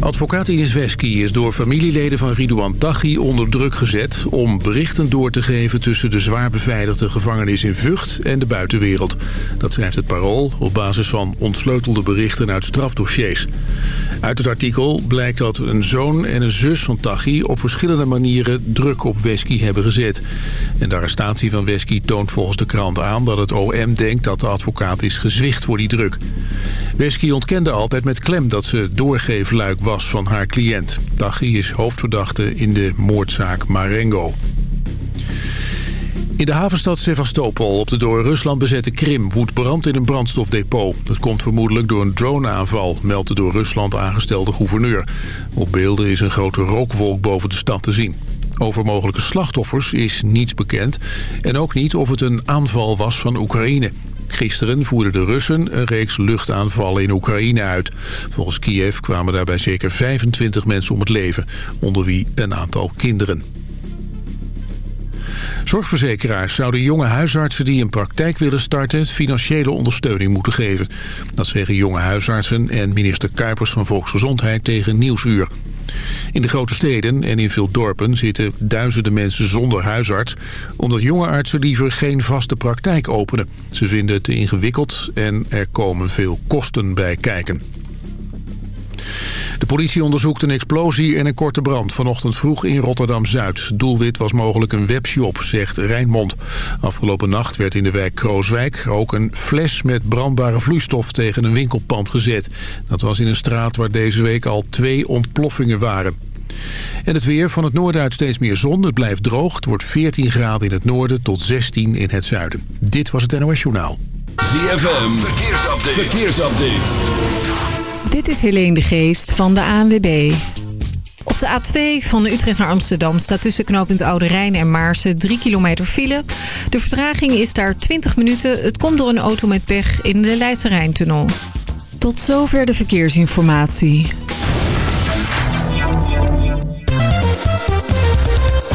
Advocaat Ines Wesky is door familieleden van Ridouan Taghi onder druk gezet... om berichten door te geven tussen de zwaar beveiligde gevangenis in Vught en de buitenwereld. Dat schrijft het Parool op basis van ontsleutelde berichten uit strafdossiers. Uit het artikel blijkt dat een zoon en een zus van Taghi op verschillende manieren druk op Wesky hebben gezet. En de arrestatie van Wesky toont volgens de krant aan dat het OM denkt dat de advocaat is gezwicht voor die druk. Wesky ontkende altijd met klem dat ze doorgeefluik was van haar cliënt. Taghi is hoofdverdachte in de moordzaak Marengo. In de havenstad Sevastopol op de door Rusland bezette Krim woedt brand in een brandstofdepot. Dat komt vermoedelijk door een droneaanval, meldt de door Rusland aangestelde gouverneur. Op beelden is een grote rookwolk boven de stad te zien. Over mogelijke slachtoffers is niets bekend en ook niet of het een aanval was van Oekraïne. Gisteren voerden de Russen een reeks luchtaanvallen in Oekraïne uit. Volgens Kiev kwamen daarbij zeker 25 mensen om het leven, onder wie een aantal kinderen. Zorgverzekeraars zouden jonge huisartsen die een praktijk willen starten... financiële ondersteuning moeten geven. Dat zeggen jonge huisartsen en minister Kuipers van Volksgezondheid tegen Nieuwsuur. In de grote steden en in veel dorpen zitten duizenden mensen zonder huisarts... omdat jonge artsen liever geen vaste praktijk openen. Ze vinden het te ingewikkeld en er komen veel kosten bij kijken. De politie onderzoekt een explosie en een korte brand vanochtend vroeg in Rotterdam-Zuid. Doelwit was mogelijk een webshop, zegt Rijnmond. Afgelopen nacht werd in de wijk Krooswijk ook een fles met brandbare vloeistof tegen een winkelpand gezet. Dat was in een straat waar deze week al twee ontploffingen waren. En het weer van het noorden uit steeds meer zon. Het blijft droog. Het wordt 14 graden in het noorden tot 16 in het zuiden. Dit was het NOS Journaal. ZFM, verkeersupdate. verkeersupdate. Dit is Helene de Geest van de ANWB. Op de A2 van Utrecht naar Amsterdam staat tussen knooppunt Oude Rijn en Maarsen 3 kilometer file. De vertraging is daar 20 minuten. Het komt door een auto met pech in de Leidse Rijntunnel. Tot zover de verkeersinformatie.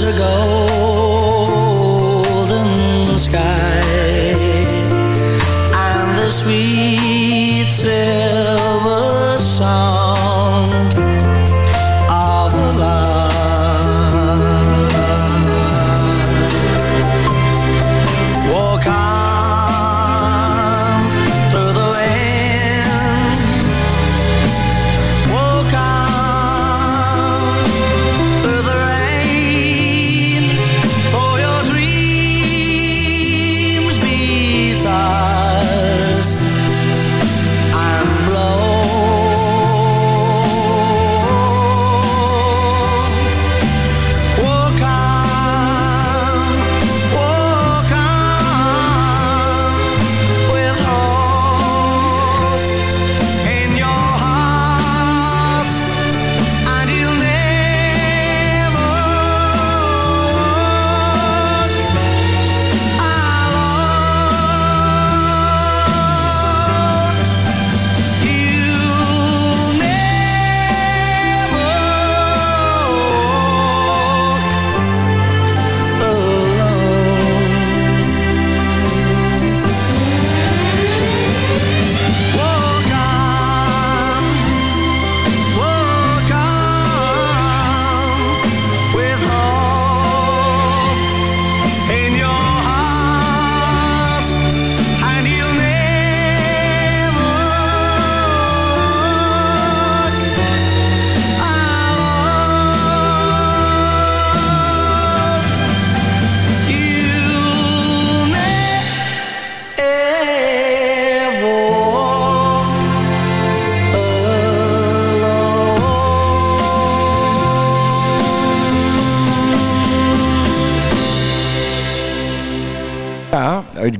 there's a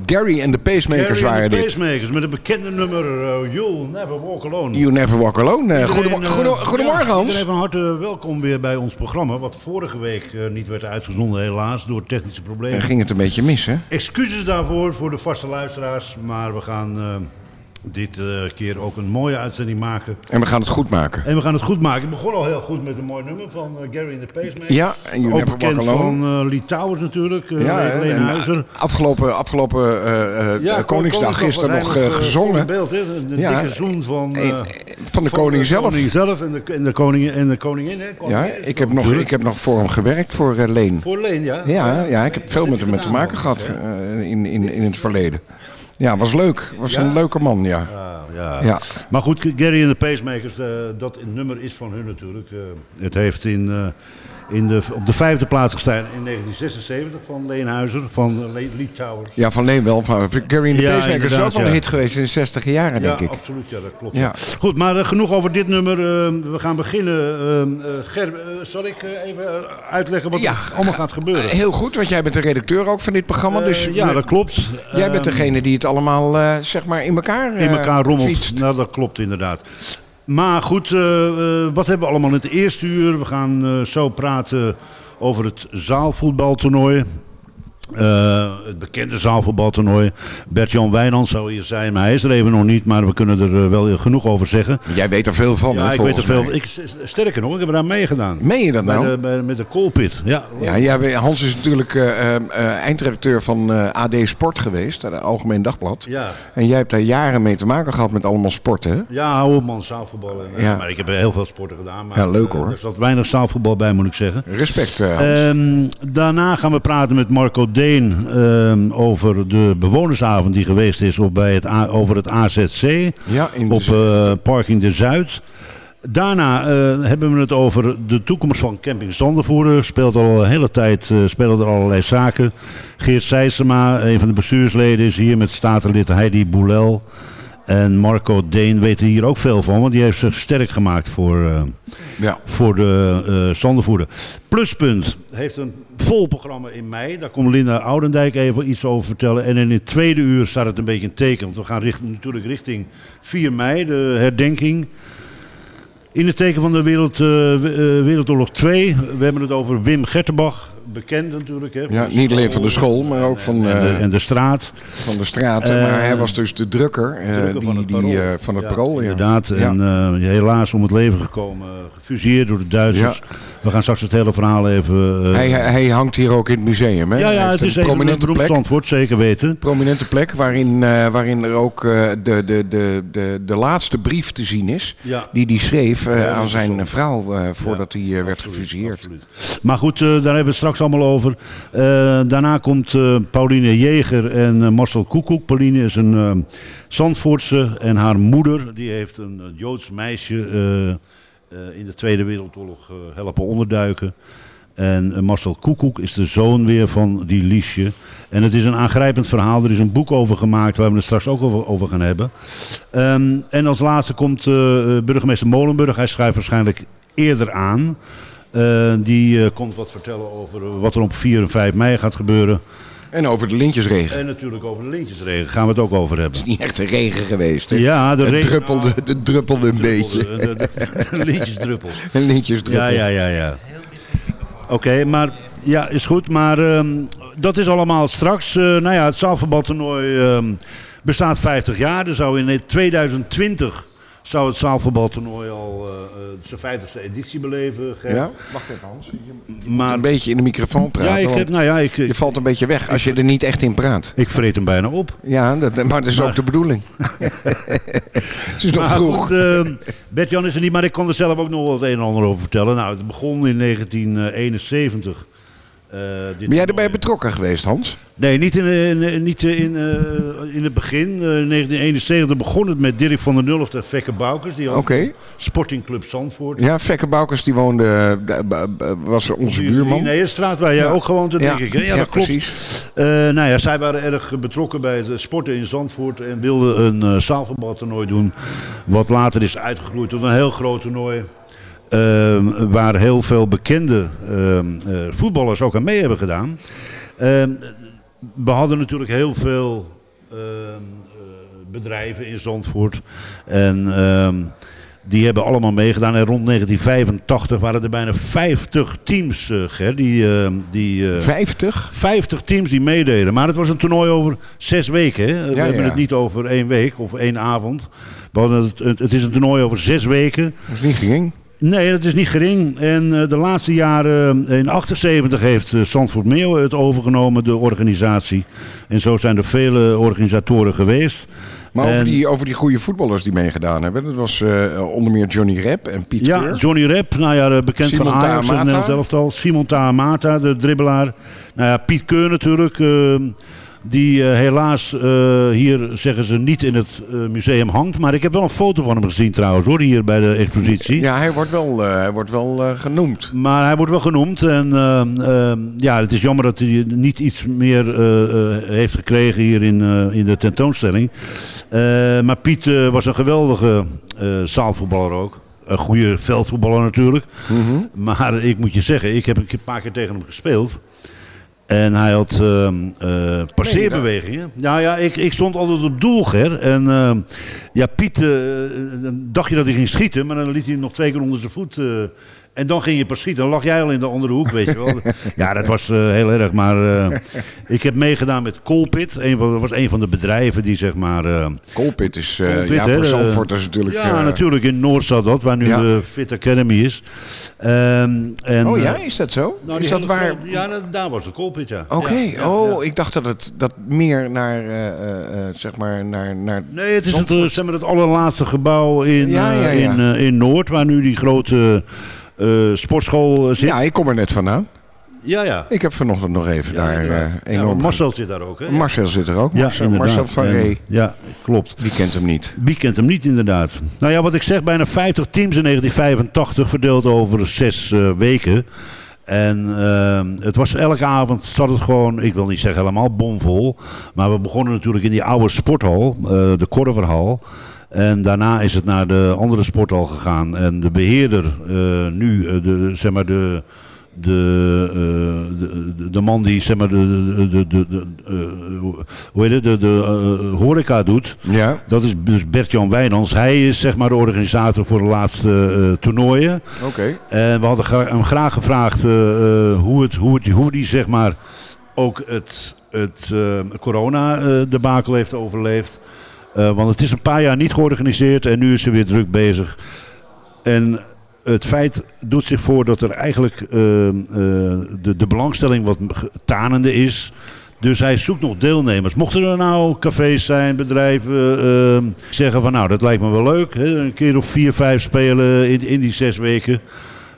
Gary en de Pacemakers Gary waren and the dit. Pacemakers met het bekende nummer eh, You'll Never Walk Alone. You Never Walk Alone. Eh, Iedereen, goedemo- eh, goede- goedemorgen ja, Hans. Iedereen van harte welkom weer bij ons programma. Wat vorige week niet werd uitgezonden helaas door technische problemen. En ging het een beetje mis, hè? Excuses daarvoor voor de vaste luisteraars. Maar we gaan dit eh, keer ook een mooie uitzending maken. En we gaan het goed maken. En we gaan het goed maken. Het begon al heel goed met een mooi nummer van eh, Gary and the Pacemakers. Ja, en You ook bekend van eh Lee Towers natuurlijk. Ja, en, afgelopen, afgelopen Ja, Koningsdag gisteren nog gezongen. beeld, hè? Een Ja, dikke zoen van, van de koning zelf. koning zelf en de, en de, koningin, en de koningin. Hè? Ja, Koningin ik heb, nog, natuurlijk. ik heb nog voor hem gewerkt, voor Leen. Voor Leen, ja? Ja, ja, ik heb veel met hem te maken gehad eh, in, in, in het verleden. Ja, was leuk. Was Ja? een leuke man, ja. Ja, ja. Ja. Maar goed, Gary en de Pacemakers, eh, dat nummer is van hun natuurlijk. Eh, het heeft in, eh, in de, op de vijfde plaats gestaan in 1976 van Leenhuizer, van Le- Lee Towers. Ja, van Leen wel. Van Gary the Ja, Pacemakers is ook wel een hit geweest in de 60 jaren, denk ja, ik. absoluut, ja, dat klopt. Ja. Goed, maar eh, genoeg over dit nummer. Eh, we gaan beginnen. Eh, Ger, eh, zal ik even uitleggen wat er allemaal gaat gebeuren? Heel goed, want jij bent de redacteur ook van dit programma. Dus ja, dat klopt. Jij bent Ehm, degene die het allemaal zeg maar in elkaar in elkaar rommelt. fietst. Nou, dat klopt inderdaad. Maar goed, eh, eh, wat hebben we allemaal in het eerste uur? We gaan eh, zo praten over het zaalvoetbaltoernooi. Eh, het bekende zaalvoetbaltoernooi. Bert-Jan Wijnand zou hier zijn, maar hij is er even nog niet. Maar we kunnen er eh, wel genoeg over zeggen. Jij weet er veel van, ja, hè, ik weet er veel. mij. Ik, sterker nog, ik heb er aan meegedaan. Meen je dat Bij nou? de, bij, met de koolpit. Ja, Ja, Hans is natuurlijk eh, eindredacteur van AD Sport geweest, het Algemeen Dagblad. ja. En jij hebt daar jaren mee te maken gehad met allemaal sporten, hè? Ja, op man, zaalvoetbal. En, Ja. Maar ik heb heel veel sporten gedaan. Maar, Ja, leuk, hoor. Er zat weinig zaalvoetbal bij, moet ik zeggen. Respect, Hans. Ehm, daarna gaan we praten met Marco Deen ehm, over de bewonersavond die geweest is op bij het A- over het AZC ja, in de op eh, Parking de Zuid. Daarna eh, hebben we het over de toekomst van camping Zandervoerder. Speelt al een hele tijd eh, spelen er allerlei zaken. Geert Seijsema, een van de bestuursleden, is hier met statenlid Heidi Boulel. En Marco Deen weet er hier ook veel van, want die heeft zich sterk gemaakt voor, ja. voor de zandervoerder. Pluspunt heeft een vol programma in mei. Daar komt Linda Oudendijk even iets over vertellen. En in het tweede uur staat het een beetje een teken. Want we gaan natuurlijk richting 4 mei, de herdenking. In het teken van de Wereld, eh, eh, Wereldoorlog 2. We hebben het over Wim Gertenbach. Bekend natuurlijk. Hè, Ja, niet alleen van de school, maar ook van, en, de, eh, en de straat. van de straat. eh, maar hij was dus de drukker, eh, Drukker die, van het die, Parool. eh, van het Ja, parool. Ja. Inderdaad. En helaas om het leven gekomen. Gefuseerd door de Duitsers. We gaan straks het hele verhaal even... Hij, hij hangt hier ook in het museum, hè? ja, ja, het is een prominente plek. Zandvoort, zeker weten. prominente plek waarin, waarin er ook de, de, de, de, de laatste brief te zien is. Die hij schreef aan zijn vrouw voordat hij werd. Absoluut. Maar goed, daar hebben we het straks allemaal over. Eh, daarna komt eh, Pauline Jeger en eh, Marcel Koekoek. Pauline is een Zandvoortse en haar moeder die heeft een Joods meisje in de Tweede Wereldoorlog helpen onderduiken. En Marcel Koekoek is de zoon weer van die Liesje. En het is een aangrijpend verhaal. Er is een boek over gemaakt waar we het straks ook over, over gaan hebben. Ehm, en als laatste komt burgemeester Molenburg. Hij schrijft waarschijnlijk eerder aan. Eh, die eh, komt wat vertellen over eh, wat er op 4 en 5 mei gaat gebeuren. En over de lintjesregen. En natuurlijk over de lintjesregen gaan we het ook over hebben. Niet echt een regen geweest. Hè? Ja, de het regen- druppelde, het druppelde een beetje. De, de, de, de lintjesdruppel. Een lintjesdruppel. Ja, ja, ja, ja. Oké, maar ja, is goed. Maar ehm, dat is allemaal straks. Eh, nou ja, het zaalvoetbaltoernooi ehm, bestaat 50 jaar. Er zou in 2020 zou het zaalvoetbaltoernooi al eh, eh, zijn 50ste editie beleven. Ger. Ja? Wacht even Hans. Je moet Maar een beetje in de microfoon praten. ja, ik heb, nou ja, ik, Je valt een beetje weg als je er niet echt in praat. ik vreet hem bijna op. Ja, dat, maar dat is ook de bedoeling. het is nog Maar vroeg. goed, eh, Bert-Jan is er niet, maar ik kon er zelf ook nog wel het een en ander over vertellen. Nou, het begon in 1971. Eh, Ben jij erbij betrokken geweest, Hans? Nee, niet in, in, niet in, eh, in het begin. Eh, in 1971 begon het met Dirk van der Nulft en Vekke Boukers. Die had Oké. Sportingclub Zandvoort. Ja, Vekke Boukers die woonde, eh, was onze buurman. Nee, straat waar jij Ja. ook gewoond hebt, denk ik. Hè? Ja, dat klopt. precies. Eh, nou ja, zij waren erg betrokken bij het sporten in Zandvoort en wilden een uh, zaalvoetbaltoernooi doen. Wat later is uitgegroeid tot een heel groot toernooi. Ehm, waar heel veel bekende ehm, eh, voetballers ook aan mee hebben gedaan. Ehm, we hadden natuurlijk heel veel eh, bedrijven in Zandvoort. En die hebben allemaal meegedaan. En rond 1985 waren er bijna 50 teams, Ger, die, die eh, 50? 50 teams die meededen. Maar het was een toernooi over zes weken. Hè? We Ja, hebben ja. het niet over één week of één avond. Het, het, is een toernooi over zes weken. Dat is niet gering. Nee, dat is niet gering. En eh, de laatste jaren, eh, in 78 heeft Zandvoort Meeuwen het overgenomen, de organisatie. En zo zijn er vele organisatoren geweest. Maar over die, over die goede voetballers die meegedaan hebben. Dat was onder meer Johnny Rep en Piet Ja, Keur. Johnny Rep, nou ja, bekend Simon van Ajax en. Nederlands elftal. Simon Tahamata, de dribbelaar. Nou ja, Piet Keur natuurlijk. Die eh, helaas eh, hier, zeggen ze, niet in het eh, museum hangt. Maar ik heb wel een foto van hem gezien trouwens hoor, hier bij de expositie. Ja, hij wordt wel, hij wordt wel genoemd. Maar hij wordt wel genoemd. En ehm, ja, het is jammer dat hij niet iets meer heeft gekregen hier in, in de tentoonstelling. Maar Piet was een geweldige zaalvoetballer ook. Een goede veldvoetballer natuurlijk. Maar ik moet je zeggen, ik heb een paar keer tegen hem gespeeld. En hij had eh, passeerbewegingen. Nou ja, ik, ik stond altijd op doel, Ger. En ehm, ja, Piet, eh, dan dacht je dat hij ging schieten, maar dan liet hij hem nog twee keer onder zijn voet. En dan ging je pas schieten. Dan lag jij al in de andere hoek, weet je wel. ja, dat was eh, heel erg. Maar eh, ik heb meegedaan met Colpit. Een dat was een van de bedrijven die zeg maar... eh, Colpit is, Colpit, ja, voor Zandvoort is natuurlijk... ja, natuurlijk. In Noord zat dat, waar nu Ja. de Fit Academy is. Ehm, en, Oh ja, is dat zo? nou, is dat waar? Ja, dat- daar was de Colpit, ja. Oké, ja, oh, ik dacht dat het dat meer naar, zeg maar, naar, naar... Nee, het is het, zeg maar, het allerlaatste gebouw in. In, in Noord, waar nu die grote sportschool eh, zit. Ja, ik kom er net vandaan. ja. ja. Ik heb vanochtend nog even Ja, daar eh, Ja, enorm... Marcel zit daar ook, hè? Marcel zit er ook. Ja, Marcel, inderdaad. Marcel van Ree. Ja, klopt. Wie kent hem niet? Wie kent hem niet inderdaad? Nou ja, wat ik zeg, bijna 50 teams in 1985 verdeeld over zes eh, weken. En het was elke avond zat het gewoon, ik wil niet zeggen helemaal bomvol. Maar we begonnen natuurlijk in die oude sporthal, eh, de Korverhal. En daarna is het naar de andere sporthal gegaan. En de beheerder, eh, nu, eh, de, zeg maar de, de, eh, de, de, de man die zeg maar de, de, de, hoe heet het, de, de horeca doet. Ja, Dat is dus Bert-Jan Wijnands. Hij is zeg maar de organisator voor de laatste toernooien. oké. En we hadden hem graag gevraagd hoe, het, hoe, het, hoe die zeg maar ook het, het eh, corona-debakel heeft overleefd. Eh, want het is een paar jaar niet georganiseerd en nu is ze weer druk bezig. En het feit doet zich voor dat er eigenlijk eh, eh, de, de belangstelling wat tanende is. Dus hij zoekt nog deelnemers. Mochten er nou cafés zijn, bedrijven zeggen van nou dat lijkt me wel leuk. Hè, een keer of vier, vijf spelen in, in die zes weken.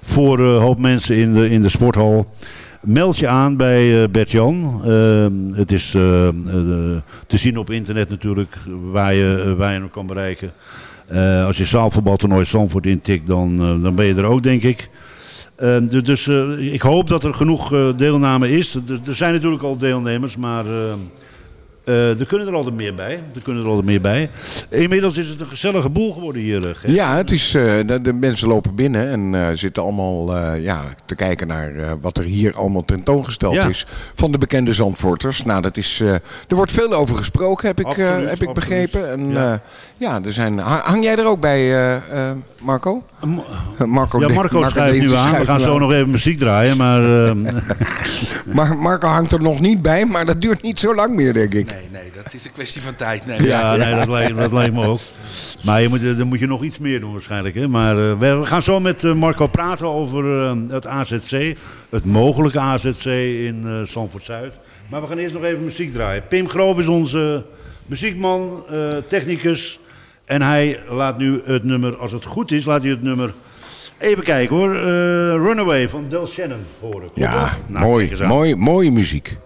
Voor een hoop mensen in de, in de sporthal. Meld je aan bij eh, Bert-Jan. Eh, het is eh, eh, te zien op internet natuurlijk waar je, waar je hem kan bereiken. Als je zaalvoetbaltoernooi Zandvoort intikt, dan, dan ben je er ook, denk ik. Eh, du- dus ik hoop dat er genoeg eh, deelname is. Er, er zijn natuurlijk al deelnemers, maar eh, eh, er kunnen er altijd meer bij. Er kunnen er altijd meer bij. Inmiddels is het een gezellige boel geworden hier. eh, Gert. Ja, het is, eh, de, de mensen lopen binnen en eh, zitten allemaal eh, ja, te kijken naar eh, wat er hier allemaal tentoongesteld Ja. is. Van de bekende Zandvoorters. Nou, dat is, eh, er wordt veel over gesproken, heb ik, eh, Absoluut, heb ik begrepen. En, Ja. ja. er zijn, ha- hang jij er ook bij, eh, eh, Marco? Marco Ja, de- Marco schuift nu aan. We gaan zo nog even muziek draaien. Maar ehm, Maar Marco hangt er nog niet bij, maar dat duurt niet zo lang meer, denk ik. Nee, nee, dat is een kwestie van tijd. Nee, ja, nee, dat, lijkt, dat lijkt me ook. Maar je moet, dan moet je nog iets meer doen waarschijnlijk. Hè? Maar eh, we, we gaan zo met eh, Marco praten over eh, het AZC. Het mogelijke AZC in eh Zandvoort Zuid. Maar we gaan eerst nog even muziek draaien. Pim Groof is onze muziekman, eh, technicus. En hij laat nu het nummer, als het goed is, laat hij het nummer... Even kijken hoor. eh, Runaway van Del Shannon horen. Ja? Nou, mooi, mooi, mooie muziek.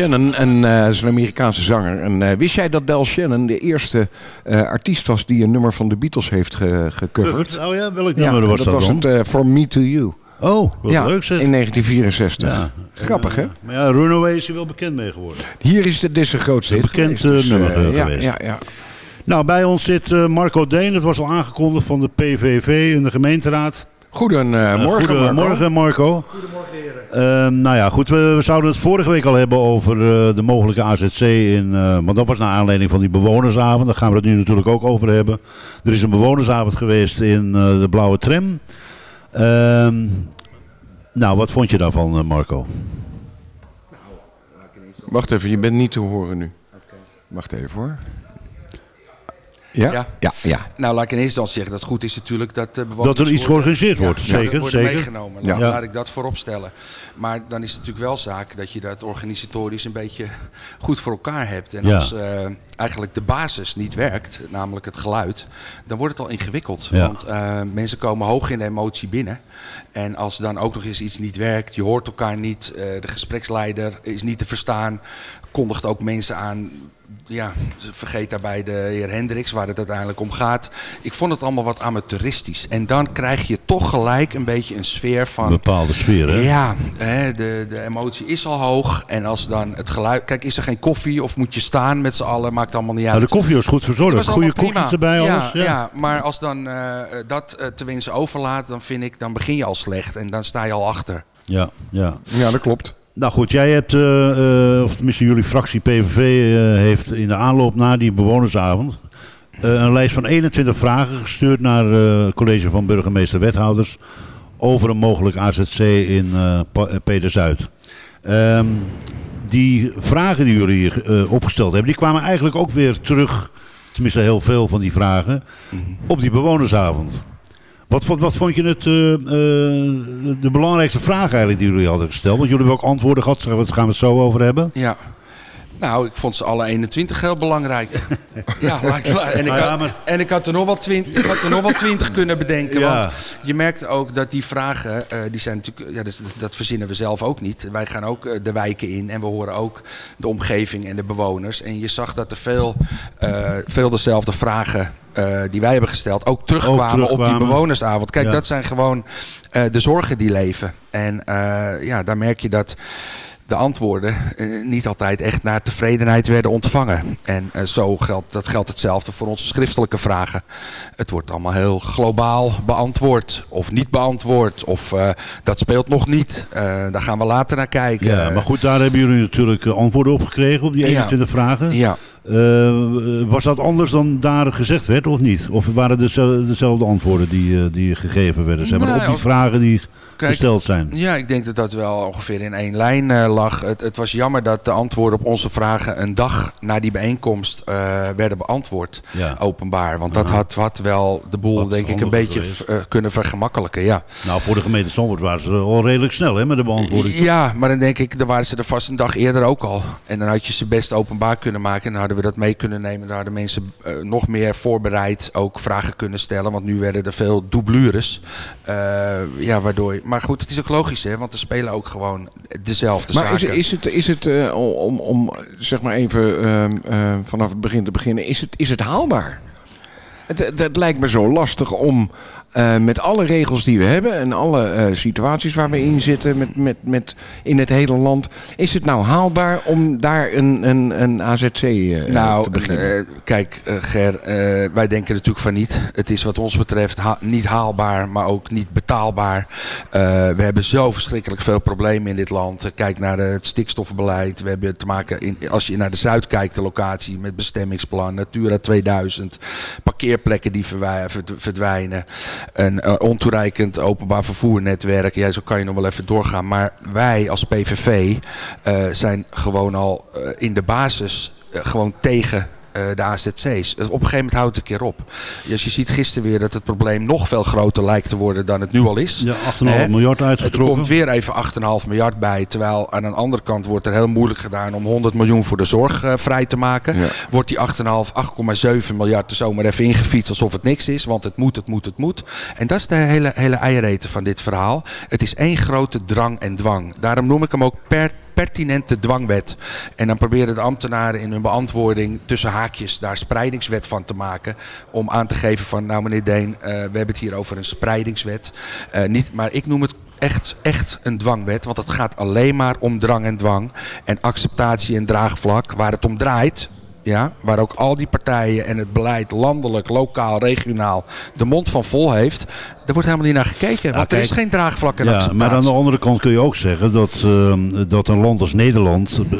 Shannon, een, eh, is een Amerikaanse zanger. En, eh, wist jij dat Del Shannon de eerste eh, artiest was die een nummer van de Beatles heeft ge gecoverd? Oh ja, welk Ja, nummer was dat dat, was dan? het For Me To You. oh, wat ja, leuk zeg. in 1964. Ja. Grappig, hè? Maar ja, Runaway is hier wel bekend mee geworden. Hier is dit is de grootste Een hit bekend, eh, nummer, ja, geweest. Ja, ja. Nou, bij ons zit Marco Deen. Het was al aangekondigd van de PVV in de gemeenteraad. Goedemorgen, Eh, Marco. Goedemorgen, Marco. Goedemorgen, heren. nou ja, goed. We, we zouden het vorige week al hebben over eh, de mogelijke AZC. In, eh, want dat was naar aanleiding van die bewonersavond. Daar gaan we het nu natuurlijk ook over hebben. Er is een bewonersavond geweest in eh, de Blauwe Tram. Ehm, nou, wat vond je daarvan, eh, Marco? Wacht even, je bent niet te horen nu. Wacht even hoor. Ja? Ja. Ja, ja. Nou, laat ik in eerste instantie zeggen dat het goed is natuurlijk dat eh, bewoners Dat er iets worden- georganiseerd wordt, ja, zeker, worden zeker. meegenomen. Ja. Laat, laat ik dat voorop stellen. Maar dan is het natuurlijk wel zaak dat je dat organisatorisch een beetje goed voor elkaar hebt. En Ja. als eh, eigenlijk de basis niet werkt, namelijk het geluid, dan wordt het al ingewikkeld. Ja. Want eh, mensen komen hoog in de emotie binnen. En als dan ook nog eens iets niet werkt, je hoort elkaar niet, eh, de gespreksleider is niet te verstaan, kondigt ook mensen aan ja, vergeet daarbij de heer Hendricks, waar het uiteindelijk om gaat. Ik vond het allemaal wat amateuristisch. En dan krijg je toch gelijk een beetje een sfeer Een van... bepaalde sfeer, hè? Ja, hè, de, de emotie is al hoog. En als dan het geluid... Kijk, is er geen koffie of moet je staan met z'n allen? Maakt allemaal niet uit. Nou, de koffie was goed verzorgd. was Goede koekjes prima. erbij, ja, alles. Ja. maar als dan eh, dat eh, te wensen overlaat, dan vind ik, dan begin je al slecht. En dan sta je al achter. ja, ja. Ja, dat klopt. Nou goed, jij hebt, eh, eh, of tenminste jullie fractie PVV eh, heeft in de aanloop naar die bewonersavond een lijst van 21 vragen gestuurd naar het college van burgemeester-wethouders over een mogelijk AZC in Peder-Zuid. Ehm, die vragen die jullie hier opgesteld hebben, die kwamen eigenlijk ook weer terug, tenminste heel veel van die vragen, op die bewonersavond. Wat, vond- wat vond je het, eh, de belangrijkste vraag eigenlijk die jullie hadden gesteld? Want jullie hebben ook antwoorden gehad, daar gaan we het zo over hebben. Ja. Nou, ik vond ze alle 21 heel belangrijk. ja, en, ik ja, had, maar- en ik had er nog wel 20, ik had er nog wel 20 kunnen bedenken. Ja. Want je merkt ook dat die vragen, eh, die zijn natuurlijk, ja, dat, dat verzinnen we zelf ook niet. Wij gaan ook eh, de wijken in en we horen ook de omgeving en de bewoners. En je zag dat er veel, eh, veel dezelfde vragen eh, die wij hebben gesteld ook terugkwamen, op terugkwamen. die bewonersavond. Kijk, Ja. dat zijn gewoon eh, de zorgen die leven. En eh, ja, daar merk je dat de antwoorden eh, niet altijd echt naar tevredenheid werden ontvangen. En eh, zo geldt, dat geldt hetzelfde voor onze schriftelijke vragen. Het wordt allemaal heel globaal beantwoord of niet beantwoord. Of eh, dat speelt nog niet. Daar gaan we later naar kijken. Ja, maar goed, daar hebben jullie natuurlijk antwoorden op gekregen op die Ja. 21 vragen. Ja. Was dat anders dan daar gezegd werd of niet? Of waren het dezelfde, antwoorden die, die gegeven werden? Zeg maar, Nee, op die vragen die Kijk, gesteld zijn. Ja, ik denk dat dat wel ongeveer in één lijn eh, lag. Het, het was jammer dat de antwoorden op onze vragen een dag na die bijeenkomst eh, werden beantwoord. Ja. Openbaar. Want dat had, had wel de boel, Wat denk ik, een beetje eh, kunnen vergemakkelijken. Ja. Nou, voor de gemeente Zandvoort waren ze al redelijk snel hè, met de beantwoording. Ja, maar dan denk ik, dan waren ze er vast een dag eerder ook al. En dan had je ze best openbaar kunnen maken. En dan hadden we dat mee kunnen nemen. Dan hadden mensen nog meer voorbereid ook vragen kunnen stellen. Want nu werden er veel doublures. Ja, waardoor... Maar goed, het is ook logisch, hè. Want er spelen ook gewoon dezelfde Maar is, zaken. is het, is het eh, om, om zeg maar even ehm, eh, vanaf het begin te beginnen, is het, is het haalbaar? Het, het, het lijkt me zo lastig om eh, met alle regels die we hebben en alle eh, situaties waar we in zitten met, met, met in het hele land, is het nou haalbaar om daar een, een, een AZC eh, te Nou, beginnen? kijk Ger, wij denken natuurlijk van niet. Het is wat ons betreft ha- niet haalbaar, maar ook niet betaalbaar. We hebben zo verschrikkelijk veel problemen in dit land. Kijk naar het stikstofbeleid. We hebben te maken, in, als je naar de Zuid kijkt, de locatie met bestemmingsplan, Natura 2000, parkeerplekken die verdwijnen. Een eh, ontoereikend openbaar vervoernetwerk. Ja, zo kan je nog wel even doorgaan. Maar wij als PVV eh, zijn gewoon al eh, in de basis gewoon tegen de AZC's. Op een gegeven moment houdt het een keer op. Dus je ziet gisteren weer dat het probleem nog veel groter lijkt te worden dan het nu al is. Ja, 8,5 Hè? miljard Er uitgetrokken. komt weer even 8,5 miljard bij. Terwijl aan de andere kant wordt er heel moeilijk gedaan om 100 miljoen voor de zorg eh, vrij te maken. Ja. Wordt die 8,5, 8,7 miljard er zomaar even ingefietst alsof het niks is. Want het moet, het moet, het moet. En dat is de hele, hele eiereten van dit verhaal. Het is één grote drang en dwang. Daarom noem ik hem ook per pertinente dwangwet. En dan proberen de ambtenaren in hun beantwoording tussen haakjes daar spreidingswet van te maken. Om aan te geven van, nou meneer Deen, eh, we hebben het hier over een spreidingswet. Eh, niet, maar ik noem het echt, echt een dwangwet. Want het gaat alleen maar om drang en dwang. En acceptatie en draagvlak. Waar het om draait, ja, waar ook al die partijen en het beleid landelijk, lokaal, regionaal de mond van vol heeft. Daar wordt helemaal niet naar gekeken. want er is geen draagvlak en Ja, acceptatie. maar aan de andere kant kun je ook zeggen dat, eh, dat een land als Nederland eh,